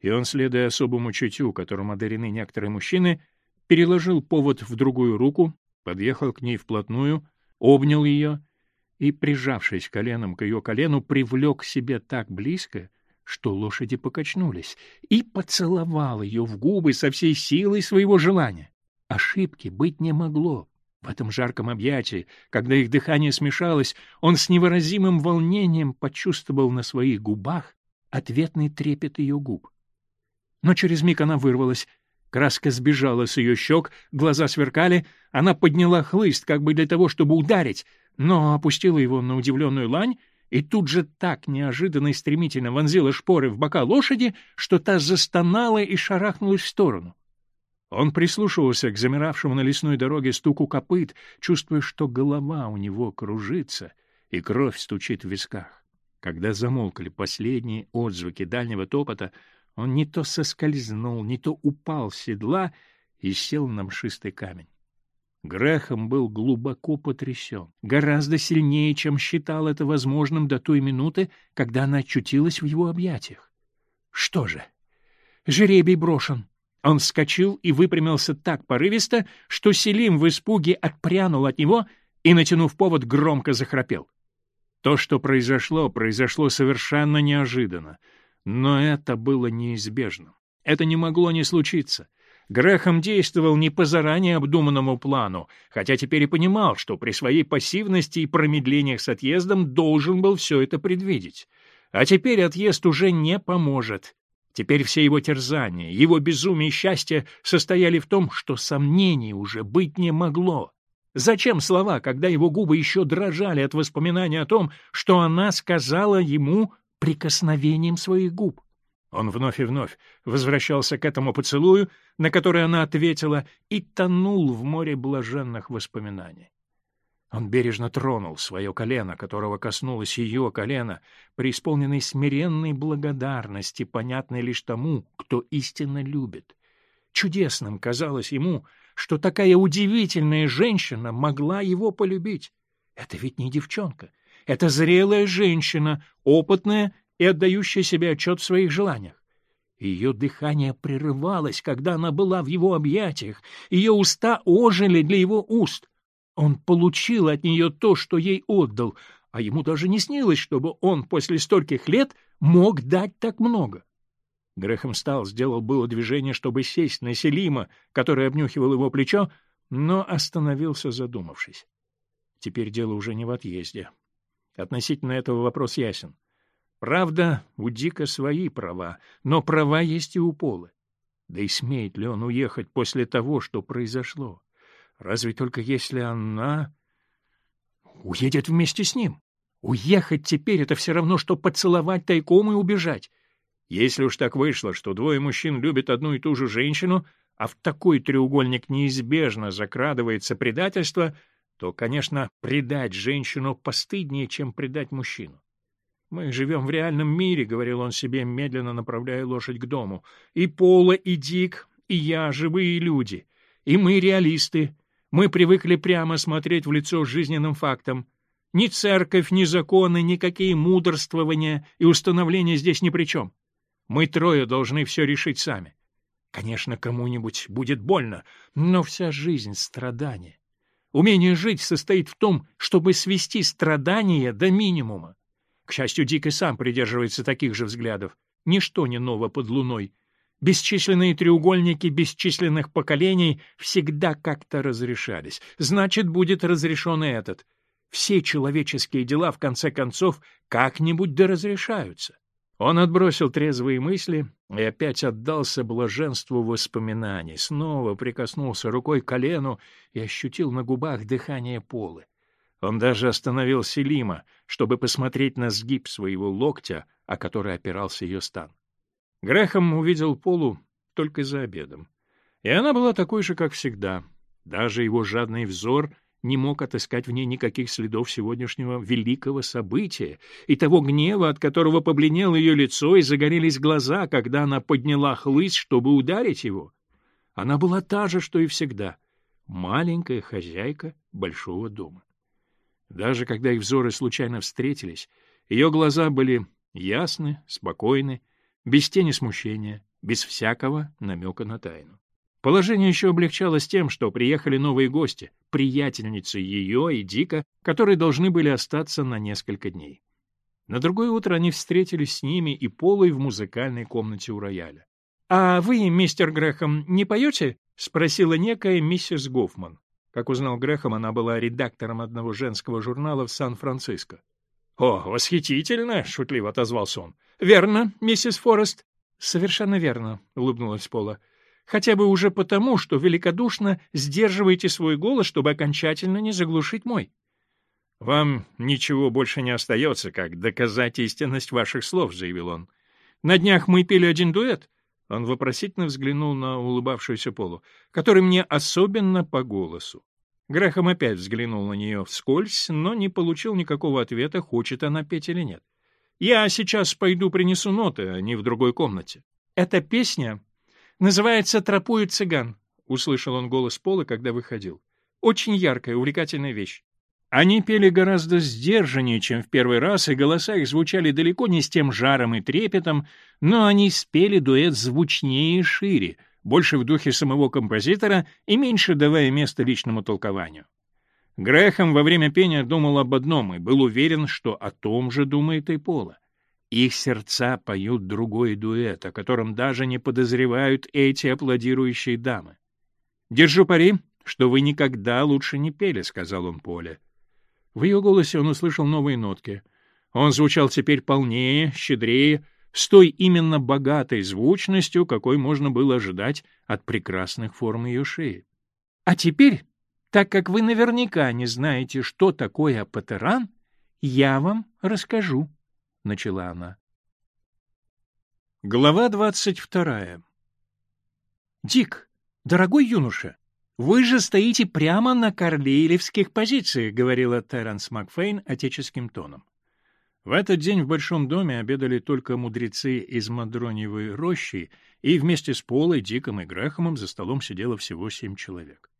И он, следуя особому чутью, которым одарены некоторые мужчины, переложил повод в другую руку, подъехал к ней вплотную, обнял ее и, прижавшись коленом к ее колену, привлек к себе так близко, что лошади покачнулись, и поцеловал ее в губы со всей силой своего желания. Ошибки быть не могло, в этом жарком объятии, когда их дыхание смешалось, он с невыразимым волнением почувствовал на своих губах ответный трепет ее губ. Но через миг она вырвалась. Краска сбежала с ее щек, глаза сверкали, она подняла хлыст, как бы для того, чтобы ударить, но опустила его на удивленную лань и тут же так неожиданно и стремительно вонзила шпоры в бока лошади, что та застонала и шарахнулась в сторону. Он прислушивался к замиравшему на лесной дороге стуку копыт, чувствуя, что голова у него кружится и кровь стучит в висках. Когда замолкли последние отзвуки дальнего топота, он не то соскользнул, не то упал с седла и сел на мшистый камень. Грехом был глубоко потрясен, гораздо сильнее, чем считал это возможным до той минуты, когда она очутилась в его объятиях. Что же? Жеребий брошен. Он вскочил и выпрямился так порывисто, что Селим в испуге отпрянул от него и, натянув повод, громко захрапел. То, что произошло, произошло совершенно неожиданно. Но это было неизбежно. Это не могло не случиться. Грехом действовал не по заранее обдуманному плану, хотя теперь и понимал, что при своей пассивности и промедлениях с отъездом должен был все это предвидеть. А теперь отъезд уже не поможет. Теперь все его терзания, его безумие и счастье состояли в том, что сомнений уже быть не могло. Зачем слова, когда его губы еще дрожали от воспоминания о том, что она сказала ему прикосновением своих губ? Он вновь и вновь возвращался к этому поцелую, на который она ответила, и тонул в море блаженных воспоминаний. Он бережно тронул свое колено, которого коснулось ее колено, преисполненной смиренной благодарности, понятной лишь тому, кто истинно любит. Чудесным казалось ему, что такая удивительная женщина могла его полюбить. Это ведь не девчонка. Это зрелая женщина, опытная и отдающая себе отчет в своих желаниях. Ее дыхание прерывалось, когда она была в его объятиях, ее уста ожили для его уст. Он получил от нее то, что ей отдал, а ему даже не снилось, чтобы он после стольких лет мог дать так много. Грехом встал, сделал было движение, чтобы сесть на Селима, который обнюхивал его плечо, но остановился, задумавшись. Теперь дело уже не в отъезде. Относительно этого вопрос ясен. Правда, у Дика свои права, но права есть и у Полы. Да и смеет ли он уехать после того, что произошло? Разве только если она уедет вместе с ним. Уехать теперь — это все равно, что поцеловать тайком и убежать. Если уж так вышло, что двое мужчин любят одну и ту же женщину, а в такой треугольник неизбежно закрадывается предательство, то, конечно, предать женщину постыднее, чем предать мужчину. «Мы живем в реальном мире», — говорил он себе, медленно направляя лошадь к дому. «И Пола, и Дик, и я — живые люди, и мы — реалисты, мы привыкли прямо смотреть в лицо жизненным фактам. Ни церковь, ни законы, никакие мудрствования и установления здесь ни при чем. Мы трое должны все решить сами. Конечно, кому-нибудь будет больно, но вся жизнь — страдание. Умение жить состоит в том, чтобы свести страдания до минимума. К счастью, Дик и сам придерживается таких же взглядов. Ничто не ново под луной — Бесчисленные треугольники бесчисленных поколений всегда как-то разрешались. Значит, будет разрешен и этот. Все человеческие дела, в конце концов, как-нибудь доразрешаются. Он отбросил трезвые мысли и опять отдался блаженству воспоминаний, снова прикоснулся рукой к колену и ощутил на губах дыхание полы. Он даже остановил Селима, чтобы посмотреть на сгиб своего локтя, о который опирался ее стан. Грехом увидел Полу только за обедом. И она была такой же, как всегда. Даже его жадный взор не мог отыскать в ней никаких следов сегодняшнего великого события и того гнева, от которого побледнело ее лицо и загорелись глаза, когда она подняла хлыст, чтобы ударить его. Она была та же, что и всегда — маленькая хозяйка большого дома. Даже когда их взоры случайно встретились, ее глаза были ясны, спокойны, без тени смущения, без всякого намека на тайну. Положение еще облегчалось тем, что приехали новые гости, приятельницы ее и Дика, которые должны были остаться на несколько дней. На другое утро они встретились с ними и Полой в музыкальной комнате у рояля. «А вы, мистер Грэхэм, не поете?» — спросила некая миссис Гофман. Как узнал Грэхэм, она была редактором одного женского журнала в Сан-Франциско. «О, восхитительно!» — шутливо отозвался он. «Верно, миссис Форест». «Совершенно верно», — улыбнулась Пола. «Хотя бы уже потому, что великодушно сдерживаете свой голос, чтобы окончательно не заглушить мой». «Вам ничего больше не остается, как доказать истинность ваших слов», — заявил он. «На днях мы пели один дуэт». Он вопросительно взглянул на улыбавшуюся Полу, который мне особенно по голосу. Грахам опять взглянул на нее вскользь, но не получил никакого ответа, хочет она петь или нет. Я сейчас пойду принесу ноты, они в другой комнате. Эта песня называется «Тропою цыган», — услышал он голос Пола, когда выходил. Очень яркая, увлекательная вещь. Они пели гораздо сдержаннее, чем в первый раз, и голоса их звучали далеко не с тем жаром и трепетом, но они спели дуэт звучнее и шире, больше в духе самого композитора и меньше давая место личному толкованию. Грехом во время пения думал об одном и был уверен, что о том же думает и Пола. Их сердца поют другой дуэт, о котором даже не подозревают эти аплодирующие дамы. «Держу пари, что вы никогда лучше не пели», — сказал он Поле. В ее голосе он услышал новые нотки. Он звучал теперь полнее, щедрее, с той именно богатой звучностью, какой можно было ожидать от прекрасных форм ее шеи. «А теперь», так как вы наверняка не знаете, что такое апатеран, я вам расскажу, — начала она. Глава двадцать вторая «Дик, дорогой юноша, вы же стоите прямо на карлиелевских позициях», — говорила Терренс Макфейн отеческим тоном. В этот день в Большом доме обедали только мудрецы из Мадроневой рощи, и вместе с Полой, Диком и Грэхомом за столом сидело всего семь человек.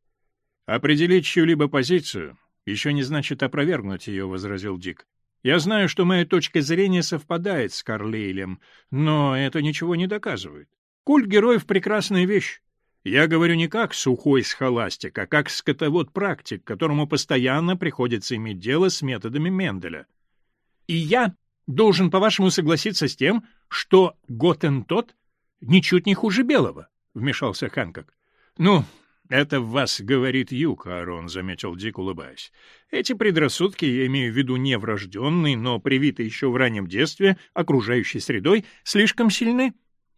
«Определить чью-либо позицию еще не значит опровергнуть ее», — возразил Дик. «Я знаю, что моя точка зрения совпадает с Карлейлем, но это ничего не доказывает. Культ героев — прекрасная вещь. Я говорю не как сухой схоластик, а как скотовод-практик, которому постоянно приходится иметь дело с методами Менделя. И я должен, по-вашему, согласиться с тем, что Готен тот ничуть не хуже белого, — вмешался Ханкок. — Ну, «Это вас говорит юг, Аарон», — заметил Дик, улыбаясь. «Эти предрассудки, я имею в виду не врожденные, но привитые еще в раннем детстве, окружающей средой, слишком сильны.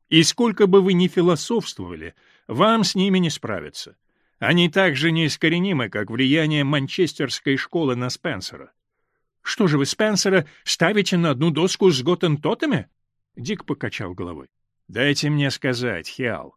И сколько бы вы ни философствовали, вам с ними не справиться. Они так же неискоренимы, как влияние манчестерской школы на Спенсера». «Что же вы Спенсера ставите на одну доску с Готтентотами?» Дик покачал головой. «Дайте мне сказать, Хиал».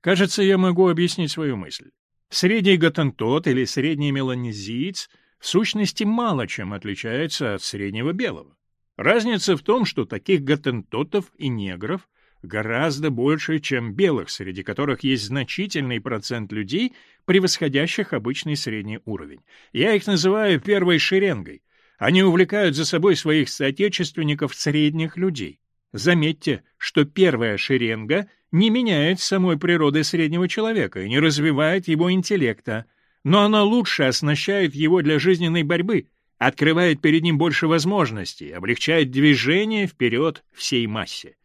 Кажется, я могу объяснить свою мысль. Средний готентот или средний меланезиец в сущности мало чем отличается от среднего белого. Разница в том, что таких готентотов и негров гораздо больше, чем белых, среди которых есть значительный процент людей, превосходящих обычный средний уровень. Я их называю первой шеренгой. Они увлекают за собой своих соотечественников средних людей. Заметьте, что первая шеренга не меняет самой природы среднего человека и не развивает его интеллекта, но она лучше оснащает его для жизненной борьбы, открывает перед ним больше возможностей, облегчает движение вперед всей массе.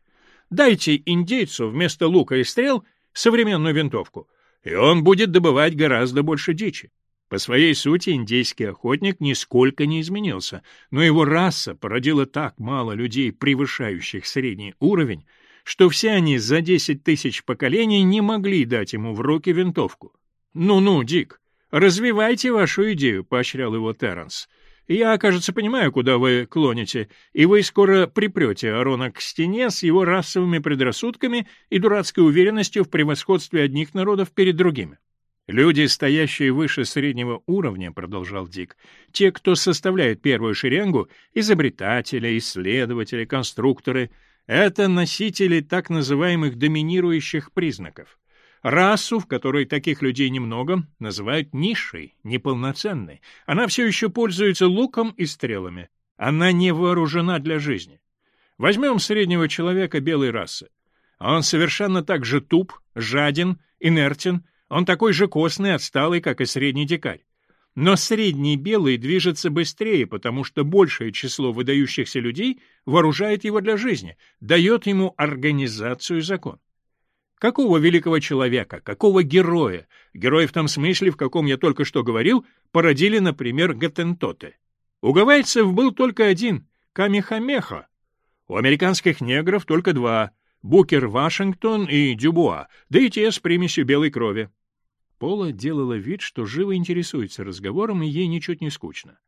Дайте индейцу вместо лука и стрел современную винтовку, и он будет добывать гораздо больше дичи. По своей сути индейский охотник нисколько не изменился, но его раса породила так мало людей, превышающих средний уровень, что все они за 10 тысяч поколений не могли дать ему в руки винтовку. «Ну-ну, Дик, развивайте вашу идею», — поощрял его Терренс. «Я, кажется, понимаю, куда вы клоните, и вы скоро припрете Арона к стене с его расовыми предрассудками и дурацкой уверенностью в превосходстве одних народов перед другими». Люди, стоящие выше среднего уровня, продолжал Дик, те, кто составляет первую шеренгу, изобретатели, исследователи, конструкторы, это носители так называемых доминирующих признаков. Расу, в которой таких людей немного, называют низшей, неполноценной. Она все еще пользуется луком и стрелами. Она не вооружена для жизни. Возьмем среднего человека белой расы. Он совершенно так же туп, жаден, инертен, он такой же костный, отсталый, как и средний дикарь. Но средний белый движется быстрее, потому что большее число выдающихся людей вооружает его для жизни, дает ему организацию и закон. Какого великого человека, какого героя, герой в том смысле, в каком я только что говорил, породили, например, Гатентоты? У гавайцев был только один — Камехамеха. У американских негров только два — Букер Вашингтон и Дюбуа, да и те с примесью белой крови. Пола делала вид, что живо интересуется разговором, и ей ничуть не скучно.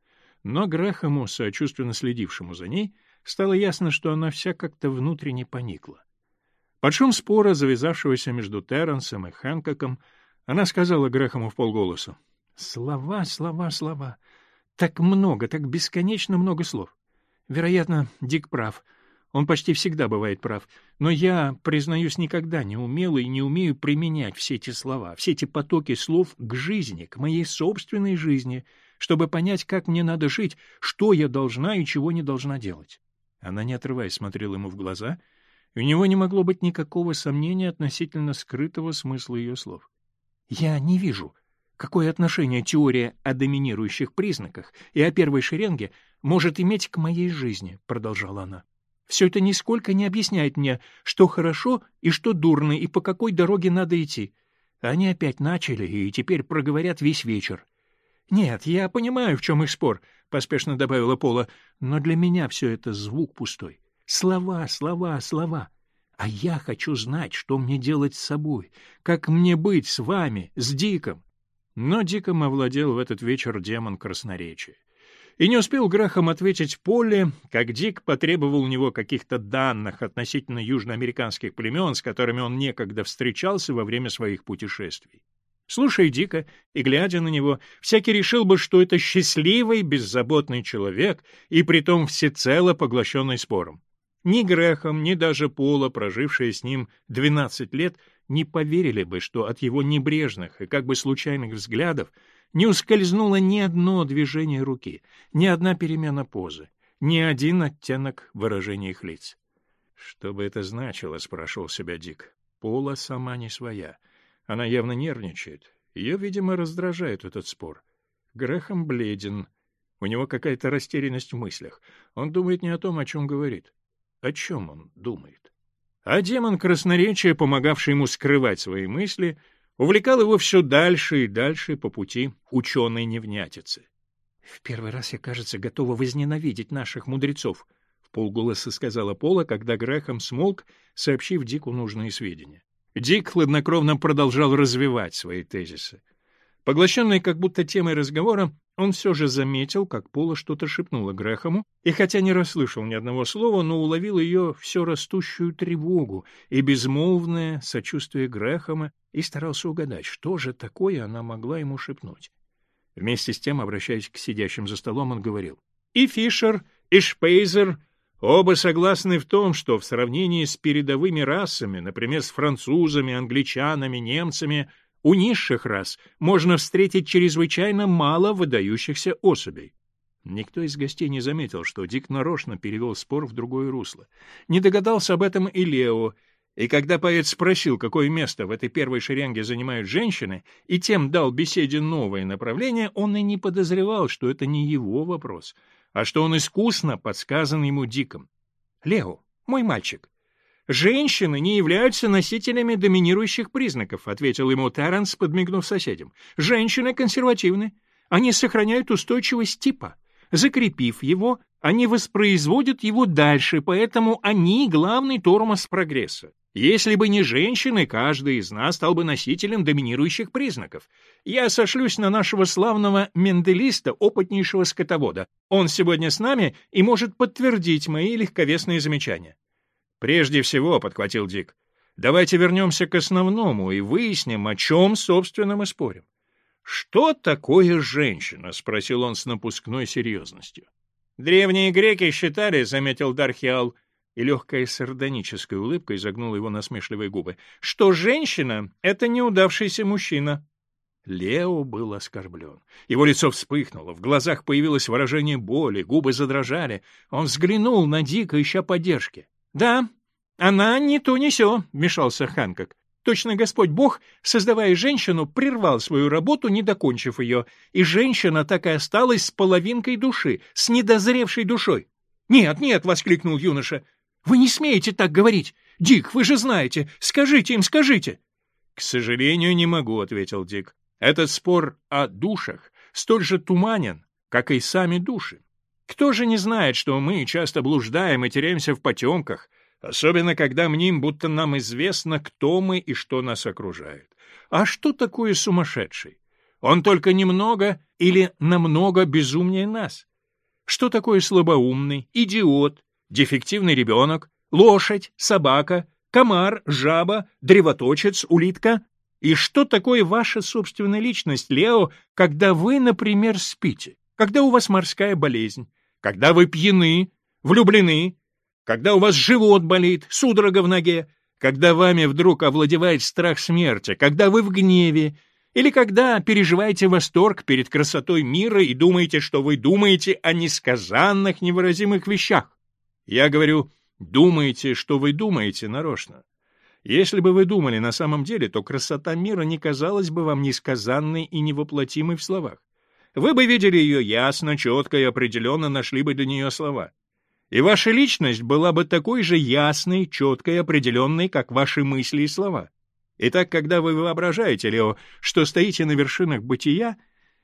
Но Грэхому, сочувственно следившему за ней, стало ясно, что она вся как-то внутренне поникла. Под шум спора, завязавшегося между Терренсом и Хэнкоком, она сказала Грэхому в полголоса. «Слова, слова, слова. Так много, так бесконечно много слов. Вероятно, Дик прав. Он почти всегда бывает прав. Но я, признаюсь, никогда не умел и не умею применять все эти слова, все эти потоки слов к жизни, к моей собственной жизни, чтобы понять, как мне надо жить, что я должна и чего не должна делать. Она, не отрываясь, смотрела ему в глаза, и у него не могло быть никакого сомнения относительно скрытого смысла ее слов. «Я не вижу», какое отношение теория о доминирующих признаках и о первой шеренге может иметь к моей жизни», — продолжала она. Все это нисколько не объясняет мне, что хорошо и что дурно, и по какой дороге надо идти. Они опять начали и теперь проговорят весь вечер. «Нет, я понимаю, в чем их спор», — поспешно добавила Пола, — «но для меня все это звук пустой. Слова, слова, слова. А я хочу знать, что мне делать с собой, как мне быть с вами, с Диком». Но Диком овладел в этот вечер демон красноречия. И не успел Грахам ответить Поле, как Дик потребовал у него каких-то данных относительно южноамериканских племен, с которыми он некогда встречался во время своих путешествий. Слушая Дика и глядя на него, всякий решил бы, что это счастливый, беззаботный человек, и притом всецело поглощенный спором. Ни Грехом, ни даже Пола, прожившие с ним 12 лет, не поверили бы, что от его небрежных и как бы случайных взглядов не ускользнуло ни одно движение руки, ни одна перемена позы, ни один оттенок выражения их лиц. «Что бы это значило?» — спрашивал себя Дик. «Пола сама не своя. Она явно нервничает. Ее, видимо, раздражает этот спор. Грехом бледен. У него какая-то растерянность в мыслях. Он думает не о том, о чем говорит. О чем он думает?» А демон красноречия, помогавший ему скрывать свои мысли — увлекал его все дальше и дальше по пути ученой невнятицы. «В первый раз я, кажется, готова возненавидеть наших мудрецов», — в полголоса сказала Пола, когда грехом смолк, сообщив Дику нужные сведения. Дик хладнокровно продолжал развивать свои тезисы. Поглощенный как будто темой разговора, он все же заметил, как Пола что-то шепнула Грехому, и хотя не расслышал ни одного слова, но уловил ее все растущую тревогу и безмолвное сочувствие Грехома и старался угадать, что же такое она могла ему шепнуть. Вместе с тем, обращаясь к сидящим за столом, он говорил, «И Фишер, и Шпейзер оба согласны в том, что в сравнении с передовыми расами, например, с французами, англичанами, немцами — у низших рас можно встретить чрезвычайно мало выдающихся особей. Никто из гостей не заметил, что Дик нарочно перевел спор в другое русло. Не догадался об этом и Лео, и когда поэт спросил, какое место в этой первой шеренге занимают женщины, и тем дал беседе новое направление, он и не подозревал, что это не его вопрос, а что он искусно подсказан ему Диком. «Лео, мой мальчик, «Женщины не являются носителями доминирующих признаков», — ответил ему Терренс, подмигнув соседям. «Женщины консервативны. Они сохраняют устойчивость типа. Закрепив его, они воспроизводят его дальше, поэтому они — главный тормоз прогресса. Если бы не женщины, каждый из нас стал бы носителем доминирующих признаков. Я сошлюсь на нашего славного менделиста, опытнейшего скотовода. Он сегодня с нами и может подтвердить мои легковесные замечания. «Прежде всего», — подхватил Дик, — «давайте вернемся к основному и выясним, о чем, собственно, мы спорим». «Что такое женщина?» — спросил он с напускной серьезностью. «Древние греки считали, — заметил Дархиал, и легкая сардоническая улыбка изогнула его насмешливые губы, — что женщина — это неудавшийся мужчина». Лео был оскорблен. Его лицо вспыхнуло, в глазах появилось выражение боли, губы задрожали. Он взглянул на Дика, ища поддержки. Да, она не то не сё, вмешался Ханкок. Точно Господь Бог, создавая женщину, прервал свою работу, не докончив ее, и женщина так и осталась с половинкой души, с недозревшей душой. «Нет, нет!» — воскликнул юноша. «Вы не смеете так говорить! Дик, вы же знаете! Скажите им, скажите!» «К сожалению, не могу», — ответил Дик. «Этот спор о душах столь же туманен, как и сами души. Кто же не знает, что мы часто блуждаем и теряемся в потемках, особенно когда мним, будто нам известно, кто мы и что нас окружает. А что такое сумасшедший? Он только немного или намного безумнее нас. Что такое слабоумный, идиот, дефективный ребенок, лошадь, собака, комар, жаба, древоточец, улитка? И что такое ваша собственная личность, Лео, когда вы, например, спите, когда у вас морская болезнь, когда вы пьяны, влюблены, когда у вас живот болит, судорога в ноге, когда вами вдруг овладевает страх смерти, когда вы в гневе, или когда переживаете восторг перед красотой мира и думаете, что вы думаете о несказанных невыразимых вещах. Я говорю, думаете, что вы думаете нарочно. Если бы вы думали на самом деле, то красота мира не казалась бы вам несказанной и невоплотимой в словах. Вы бы видели ее ясно, четко и определенно нашли бы для нее слова. И ваша личность была бы такой же ясной, четкой, определенной, как ваши мысли и слова. Итак, когда вы воображаете, Лео, что стоите на вершинах бытия,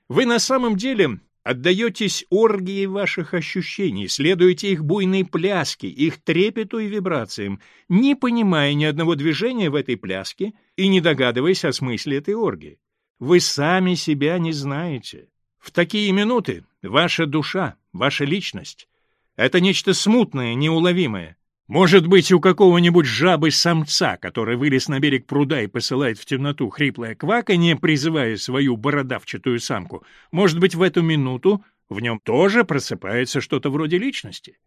вы на самом деле отдаетесь оргии ваших ощущений, следуете их буйной пляске, их трепету и вибрациям, не понимая ни одного движения в этой пляске и не догадываясь о смысле этой оргии. Вы сами себя не знаете. В такие минуты ваша душа, ваша личность — это нечто смутное, неуловимое. Может быть, у какого-нибудь жабы-самца, который вылез на берег пруда и посылает в темноту хриплое кваканье, призывая свою бородавчатую самку, может быть, в эту минуту в нем тоже просыпается что-то вроде личности?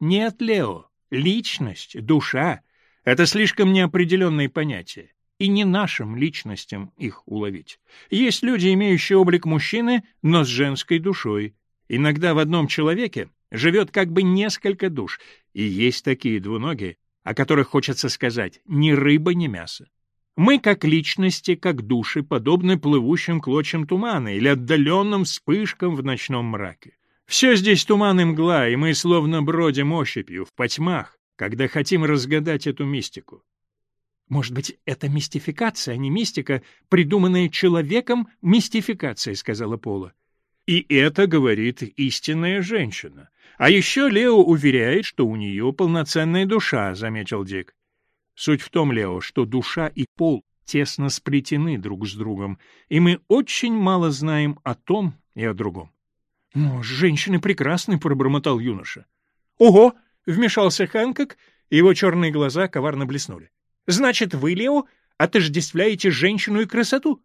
Нет, Лео, личность, душа — это слишком неопределенные понятия и не нашим личностям их уловить. Есть люди, имеющие облик мужчины, но с женской душой. Иногда в одном человеке живет как бы несколько душ, и есть такие двуногие, о которых хочется сказать «ни рыба, ни мясо». Мы, как личности, как души, подобны плывущим клочьям тумана или отдаленным вспышкам в ночном мраке. Все здесь туман и мгла, и мы словно бродим ощупью в потьмах, когда хотим разгадать эту мистику. «Может быть, это мистификация, а не мистика, придуманная человеком мистификация», — сказала Пола. И это говорит истинная женщина. А еще Лео уверяет, что у нее полноценная душа, — заметил Дик. Суть в том, Лео, что душа и пол тесно сплетены друг с другом, и мы очень мало знаем о том и о другом. — Но женщины прекрасны, — пробормотал юноша. — Ого! — вмешался Ханкок, и его черные глаза коварно блеснули. Значит, вы, Лео, отождествляете женщину и красоту?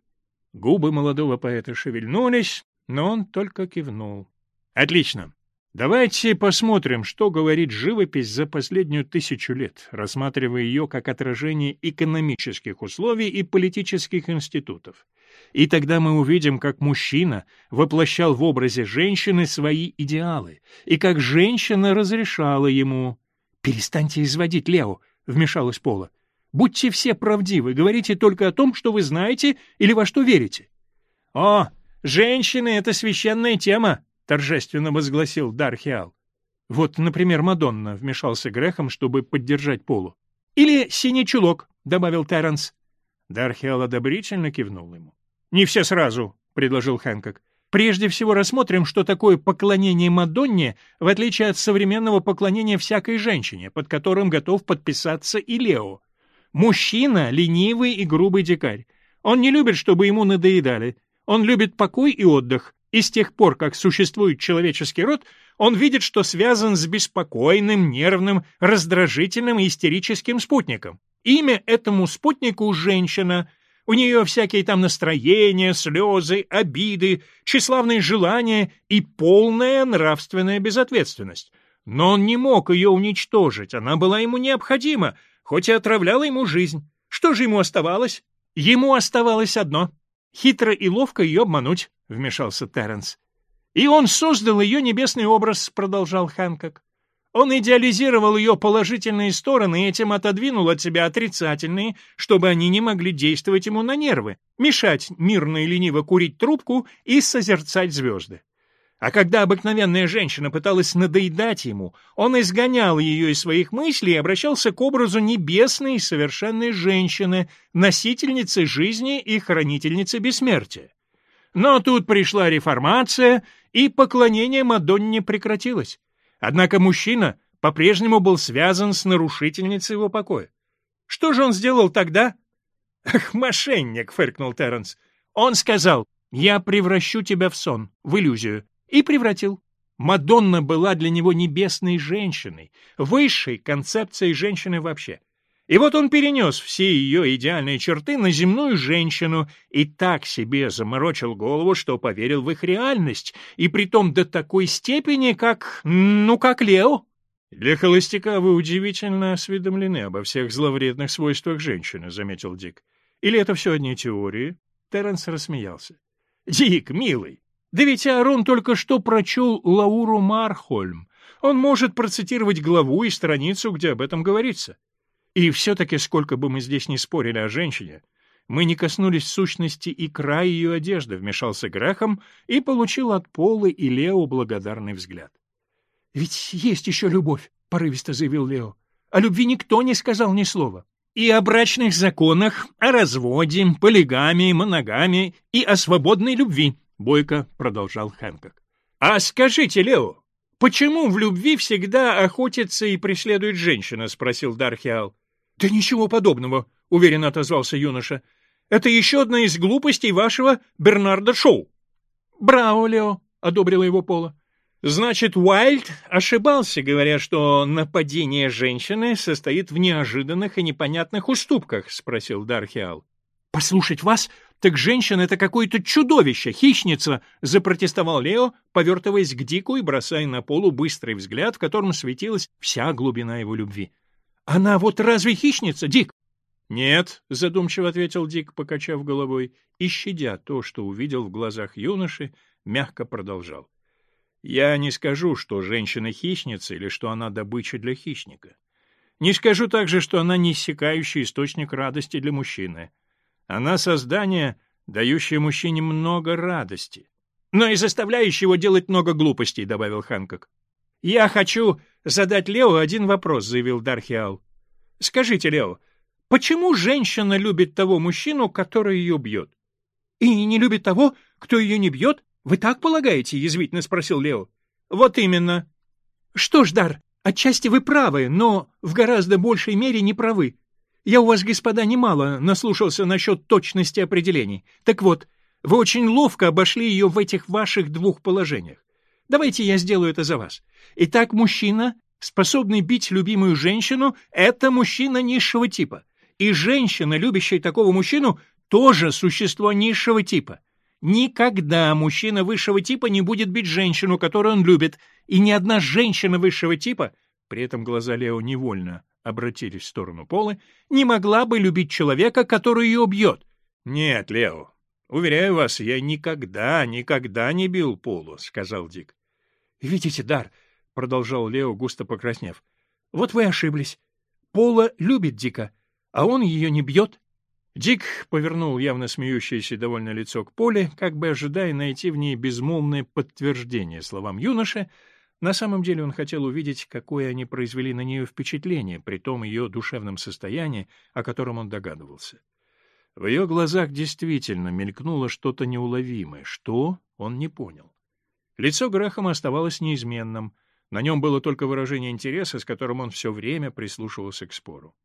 Губы молодого поэта шевельнулись, но он только кивнул. Отлично. Давайте посмотрим, что говорит живопись за последнюю тысячу лет, рассматривая ее как отражение экономических условий и политических институтов. И тогда мы увидим, как мужчина воплощал в образе женщины свои идеалы, и как женщина разрешала ему. «Перестаньте изводить Лео», — вмешалась Пола. Будьте все правдивы, говорите только о том, что вы знаете или во что верите. — О, женщины — это священная тема, — торжественно возгласил Дархиал. — Вот, например, Мадонна вмешался грехом, чтобы поддержать Полу. — Или синий чулок, — добавил Терренс. Дархиал одобрительно кивнул ему. — Не все сразу, — предложил Хэнкок. Прежде всего рассмотрим, что такое поклонение Мадонне, в отличие от современного поклонения всякой женщине, под которым готов подписаться и Лео. Мужчина — ленивый и грубый дикарь. Он не любит, чтобы ему надоедали. Он любит покой и отдых. И с тех пор, как существует человеческий род, он видит, что связан с беспокойным, нервным, раздражительным и истерическим спутником. Имя этому спутнику — женщина. У нее всякие там настроения, слезы, обиды, тщеславные желания и полная нравственная безответственность. Но он не мог ее уничтожить, она была ему необходима, хоть и отравляла ему жизнь. Что же ему оставалось? Ему оставалось одно — хитро и ловко ее обмануть, — вмешался Терренс. «И он создал ее небесный образ», — продолжал Хэнкок. Он идеализировал ее положительные стороны и этим отодвинул от себя отрицательные, чтобы они не могли действовать ему на нервы, мешать мирно и лениво курить трубку и созерцать звезды. А когда обыкновенная женщина пыталась надоедать ему, он изгонял ее из своих мыслей и обращался к образу небесной и совершенной женщины, носительницы жизни и хранительницы бессмертия. Но тут пришла реформация, и поклонение Мадонне прекратилось. Однако мужчина по-прежнему был связан с нарушительницей его покоя. Что же он сделал тогда? «Ах, мошенник!» — фыркнул Терренс. Он сказал, «Я превращу тебя в сон, в иллюзию и превратил. Мадонна была для него небесной женщиной, высшей концепцией женщины вообще. И вот он перенес все ее идеальные черты на земную женщину и так себе заморочил голову, что поверил в их реальность, и притом до такой степени, как... ну, как Лео. «Для холостяка вы удивительно осведомлены обо всех зловредных свойствах женщины», — заметил Дик. «Или это все одни теории?» Терренс рассмеялся. «Дик, милый, да ведь Аарон только что прочел Лауру Мархольм. Он может процитировать главу и страницу, где об этом говорится. И все-таки, сколько бы мы здесь ни спорили о женщине, мы не коснулись сущности и края ее одежды, вмешался Грахам и получил от Полы и Лео благодарный взгляд. «Ведь есть еще любовь», — порывисто заявил Лео. «О любви никто не сказал ни слова» и о брачных законах, о разводе, полигамии, моногамии и о свободной любви», Бойко продолжал Хэнкок. «А скажите, Лео, почему в любви всегда охотится и преследует женщина?» — спросил Дархиал. «Да ничего подобного», — уверенно отозвался юноша. «Это еще одна из глупостей вашего Бернарда Шоу». «Браво, Лео», — одобрила его Пола. Значит, Уайльд ошибался, говоря, что нападение женщины состоит в неожиданных и непонятных уступках, спросил Дархиал. Послушать вас так женщина — это какое-то чудовище, хищница!» — запротестовал Лео, повертываясь к Дику и бросая на полу быстрый взгляд, в котором светилась вся глубина его любви. «Она вот разве хищница, Дик?» «Нет», — задумчиво ответил Дик, покачав головой, и, щадя то, что увидел в глазах юноши, мягко продолжал. «Я не скажу, что женщина хищница или что она добыча для хищника. Не скажу также, что она неиссякающий источник радости для мужчины. Она создание, дающее мужчине много радости. Но и заставляющее его делать много глупостей, добавил Ханкок. «Я хочу задать Лео один вопрос», — заявил Дархиал. «Скажите, Лео, почему женщина любит того мужчину, который ее бьет? И не любит того, кто ее не бьет? Вы так полагаете?» — язвительно спросил Лео. «Вот именно». «Что ж, Дар, отчасти вы правы, но в гораздо большей мере не правы. Я у вас, господа, немало наслушался насчет точности определений. Так вот, вы очень ловко обошли ее в этих ваших двух положениях. Давайте я сделаю это за вас. Итак, мужчина, способный бить любимую женщину, это мужчина низшего типа. И женщина, любящая такого мужчину, тоже существо низшего типа. Никогда мужчина высшего типа не будет бить женщину, которую он любит, и ни одна женщина высшего типа, при этом глаза Лео невольно обратились в сторону Полы, не могла бы любить человека, который ее бьет. — Нет, Лео, уверяю вас, я никогда, никогда не бил Полу, — сказал Дик. — Видите, Дар, — продолжал Лео, густо покраснев, — вот вы ошиблись. Пола любит Дика, а он ее не бьет. Дик повернул явно смеющееся довольное лицо к Поле, как бы ожидая найти в ней безмолвное подтверждение словам юноши, на самом деле он хотел увидеть, какое они произвели на нее впечатление, при том ее душевном состоянии, о котором он догадывался. В ее глазах действительно мелькнуло что-то неуловимое, что он не понял. Лицо Грахама оставалось неизменным, на нем было только выражение интереса, с которым он все время прислушивался к спору.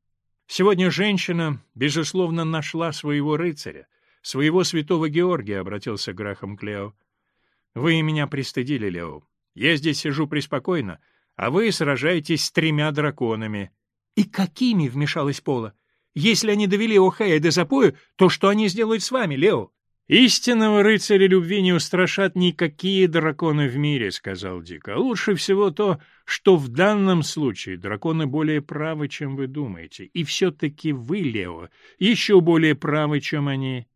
Сегодня женщина, безусловно, нашла своего рыцаря, своего святого Георгия, — обратился Грахам к Лео. — Вы меня пристыдили, Лео. Я здесь сижу преспокойно, а вы сражаетесь с тремя драконами». «И какими?» — вмешалась Пола. «Если они довели Охая до запоя, то что они сделают с вами, Лео?» «Истинного рыцаря любви не устрашат никакие драконы в мире», — сказал Дик. «А лучше всего то, что в данном случае драконы более правы, чем вы думаете. И все-таки вы, Лео, еще более правы, чем они».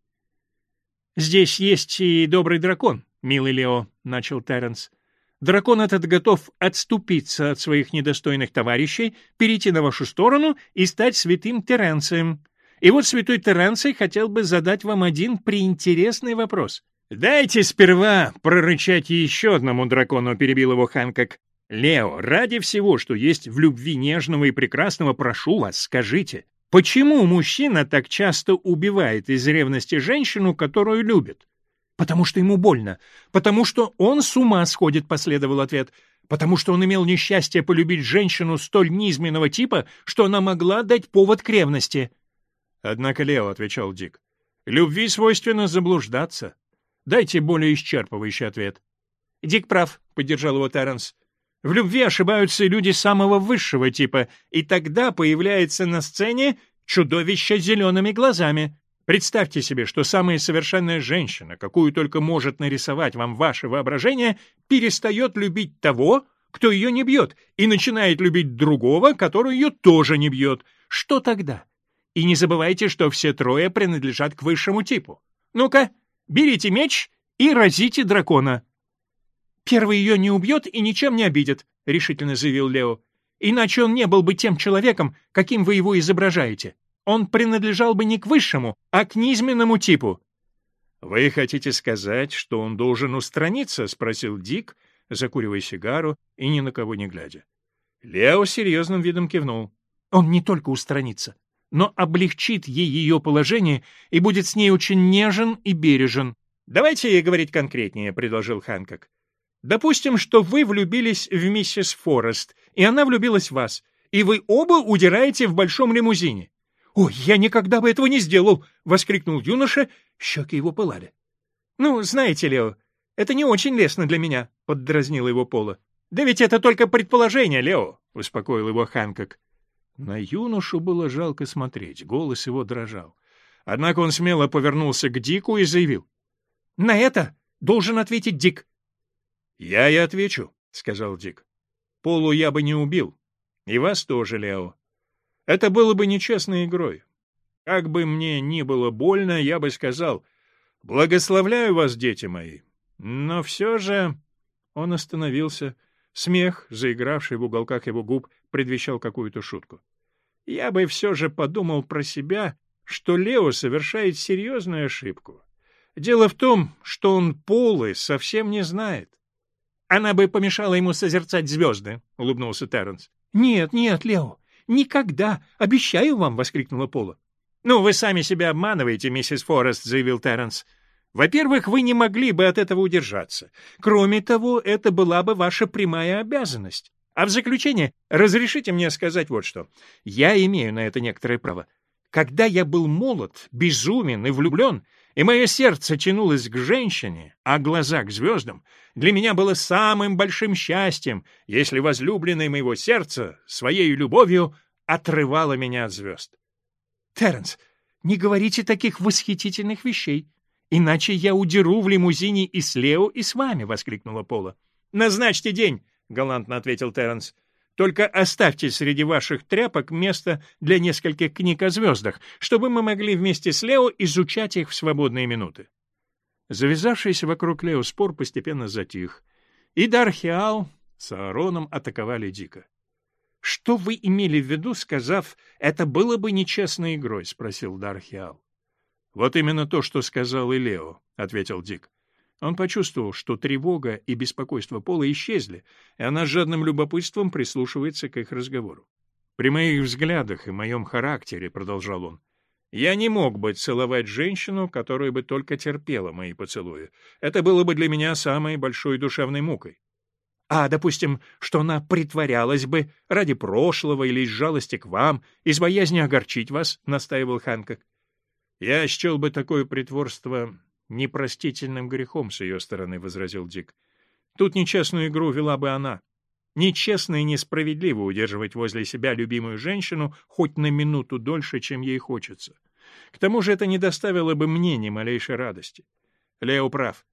«Здесь есть и добрый дракон, милый Лео», — начал Терренс. Дракон этот готов отступиться от своих недостойных товарищей, перейти на вашу сторону и стать святым Теренцием. И вот святой Теренций хотел бы задать вам один приинтересный вопрос. «Дайте сперва прорычать еще одному дракону», — перебил его Ханкок. «Лео, ради всего, что есть в любви нежного и прекрасного, прошу вас, скажите, почему мужчина так часто убивает из ревности женщину, которую любит? «Потому что ему больно. Потому что он с ума сходит», — последовал ответ. «Потому что он имел несчастье полюбить женщину столь низменного типа, что она могла дать повод к ревности». «Однако, Лео», — отвечал Дик, — «любви свойственно заблуждаться. Дайте более исчерпывающий ответ». «Дик прав», — поддержал его Терренс. В любви ошибаются люди самого высшего типа, и тогда появляется на сцене чудовище с зелеными глазами. Представьте себе, что самая совершенная женщина, какую только может нарисовать вам ваше воображение, перестает любить того, кто ее не бьет, и начинает любить другого, который ее тоже не бьет. Что тогда? И не забывайте, что все трое принадлежат к высшему типу. Ну-ка, берите меч и разите дракона. «Первый ее не убьет и ничем не обидит», — решительно заявил Лео. «Иначе он не был бы тем человеком, каким вы его изображаете» он принадлежал бы не к высшему, а к низменному типу. «Вы хотите сказать, что он должен устраниться?» — спросил Дик, закуривая сигару и ни на кого не глядя. Лео серьезным видом кивнул. «Он не только устранится, но облегчит ей ее положение и будет с ней очень нежен и бережен». «Давайте ей говорить конкретнее», — предложил Ханкок. «Допустим, что вы влюбились в миссис Форест, и она влюбилась в вас, и вы оба удираете в большом лимузине. «Ой, я никогда бы этого не сделал!» — воскликнул юноша, щеки его пылали. «Ну, знаете, Лео, это не очень лестно для меня», — поддразнила его Пола. «Да ведь это только предположение, Лео», — успокоил его Ханкок. На юношу было жалко смотреть, голос его дрожал. Однако он смело повернулся к Дику и заявил. «На это должен ответить Дик». «Я и отвечу», — сказал Дик. «Полу я бы не убил. И вас тоже, Лео. Это было бы нечестной игрой. Как бы мне ни было больно, я бы сказал «Благословляю вас, дети мои». Но все же... Он остановился. Смех, заигравший в уголках его губ, предвещал какую-то шутку. Я бы все же подумал про себя, что Лео совершает серьезную ошибку. Дело в том, что он полы совсем не знает. — Она бы помешала ему созерцать звезды, — улыбнулся Терренс. — Нет, нет, Лео, Никогда! Обещаю вам!» — воскликнула Пола. «Ну, вы сами себя обманываете, миссис Форест», — заявил Терренс. «Во-первых, вы не могли бы от этого удержаться. Кроме того, это была бы ваша прямая обязанность. А в заключение, разрешите мне сказать вот что. Я имею на это некоторое право. Когда я был молод, безумен и влюблен, и мое сердце тянулось к женщине, а глаза к звездам, для меня было самым большим счастьем, если возлюбленное моего сердца своей любовью отрывало меня от звезд. «Терренс, не говорите таких восхитительных вещей, иначе я удеру в лимузине и с Лео, и с вами!» — воскликнула Пола. «Назначьте день!» — галантно ответил Терренс. Только оставьте среди ваших тряпок место для нескольких книг о звездах, чтобы мы могли вместе с Лео изучать их в свободные минуты». Завязавшийся вокруг Лео спор постепенно затих. И Дархиал с Аароном атаковали дико. «Что вы имели в виду, сказав, это было бы нечестной игрой?» — спросил Дархиал. «Вот именно то, что сказал и Лео», — ответил Дик. Он почувствовал, что тревога и беспокойство Пола исчезли, и она с жадным любопытством прислушивается к их разговору. «При моих взглядах и моем характере», — продолжал он, — «я не мог бы целовать женщину, которая бы только терпела мои поцелуи. Это было бы для меня самой большой душевной мукой. А, допустим, что она притворялась бы ради прошлого или из жалости к вам, из боязни огорчить вас», — настаивал Ханкок. «Я счел бы такое притворство «Непростительным грехом с ее стороны», — возразил Дик. «Тут нечестную игру вела бы она. Нечестно и несправедливо удерживать возле себя любимую женщину хоть на минуту дольше, чем ей хочется. К тому же это не доставило бы мне ни малейшей радости. Лео прав.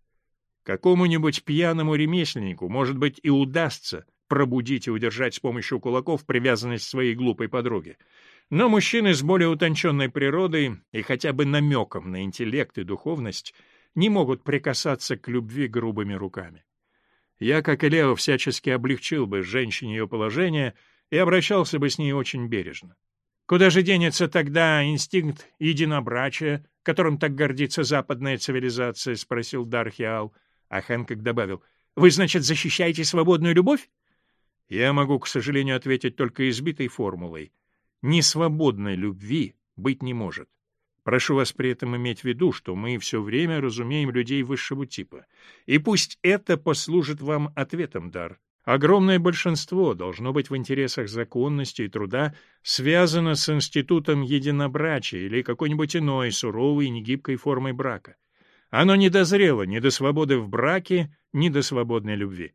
Какому-нибудь пьяному ремесленнику, может быть, и удастся пробудить и удержать с помощью кулаков привязанность своей глупой подруги. Но мужчины с более утонченной природой и хотя бы намеком на интеллект и духовность не могут прикасаться к любви грубыми руками. Я, как и Лео, всячески облегчил бы женщине ее положение и обращался бы с ней очень бережно. Куда же денется тогда инстинкт единобрачия, которым так гордится западная цивилизация, — спросил Дархиал. А Хэнкок добавил, — Вы, значит, защищаете свободную любовь? Я могу, к сожалению, ответить только избитой формулой несвободной любви быть не может. Прошу вас при этом иметь в виду, что мы все время разумеем людей высшего типа. И пусть это послужит вам ответом, Дар. Огромное большинство должно быть в интересах законности и труда связано с институтом единобрачия или какой-нибудь иной суровой и негибкой формой брака. Оно не дозрело ни до свободы в браке, ни до свободной любви.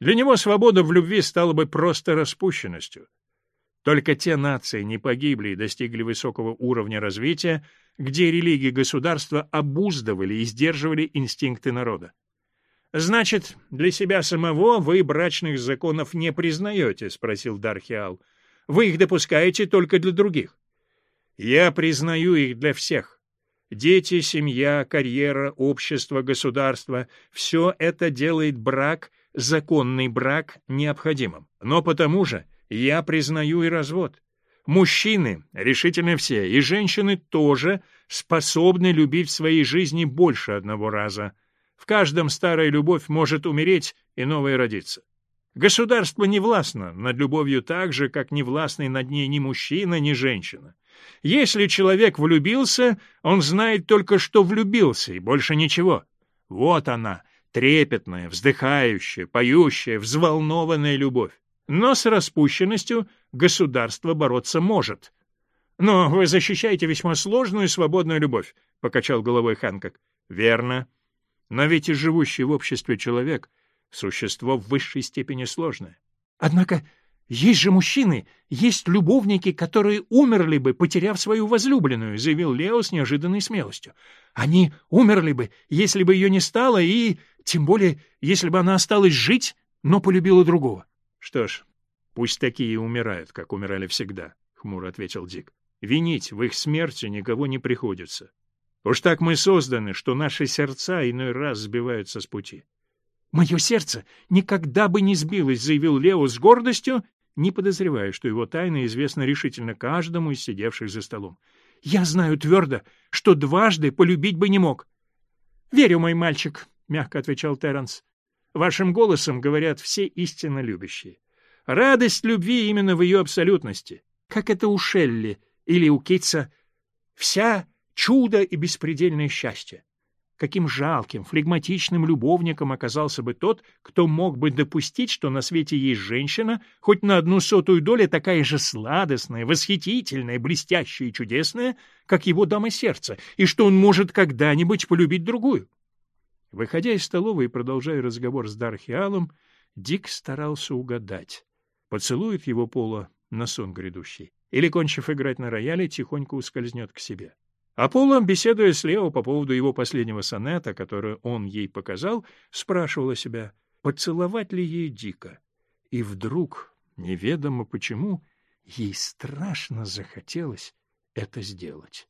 Для него свобода в любви стала бы просто распущенностью. Только те нации не погибли и достигли высокого уровня развития, где религии государства обуздывали и сдерживали инстинкты народа. «Значит, для себя самого вы брачных законов не признаете?» — спросил Дархиал. «Вы их допускаете только для других». «Я признаю их для всех. Дети, семья, карьера, общество, государство — все это делает брак, законный брак, необходимым. Но потому же я признаю и развод. Мужчины, решительно все, и женщины тоже способны любить в своей жизни больше одного раза. В каждом старая любовь может умереть и новая родиться. Государство не властно над любовью так же, как не властны над ней ни мужчина, ни женщина. Если человек влюбился, он знает только, что влюбился, и больше ничего. Вот она, трепетная, вздыхающая, поющая, взволнованная любовь но с распущенностью государство бороться может. «Но вы защищаете весьма сложную и свободную любовь», — покачал головой Ханкок. «Верно. Но ведь и живущий в обществе человек — существо в высшей степени сложное». «Однако есть же мужчины, есть любовники, которые умерли бы, потеряв свою возлюбленную», — заявил Лео с неожиданной смелостью. «Они умерли бы, если бы ее не стало, и тем более, если бы она осталась жить, но полюбила другого». Что ж, пусть такие умирают, как умирали всегда, хмуро ответил Дик. Винить в их смерти никого не приходится. Уж так мы созданы, что наши сердца иной раз сбиваются с пути. «Мое сердце никогда бы не сбилось», — заявил Лео с гордостью, не подозревая, что его тайна известна решительно каждому из сидевших за столом. «Я знаю твердо, что дважды полюбить бы не мог». «Верю, мой мальчик», — мягко отвечал Терренс. Вашим голосом говорят все истинно любящие. Радость любви именно в ее абсолютности. Как это у Шелли или у Китса. Вся чудо и беспредельное счастье. Каким жалким, флегматичным любовником оказался бы тот, кто мог бы допустить, что на свете есть женщина, хоть на одну сотую долю такая же сладостная, восхитительная, блестящая и чудесная, как его дама сердца, и что он может когда-нибудь полюбить другую. Выходя из столовой и продолжая разговор с Дархиалом, Дик старался угадать, поцелует его Пола на сон грядущий или, кончив играть на рояле, тихонько ускользнет к себе. А Пола, беседуя с Лео по поводу его последнего сонета, который он ей показал, спрашивала себя, поцеловать ли ей Дика. И вдруг, неведомо почему, ей страшно захотелось это сделать.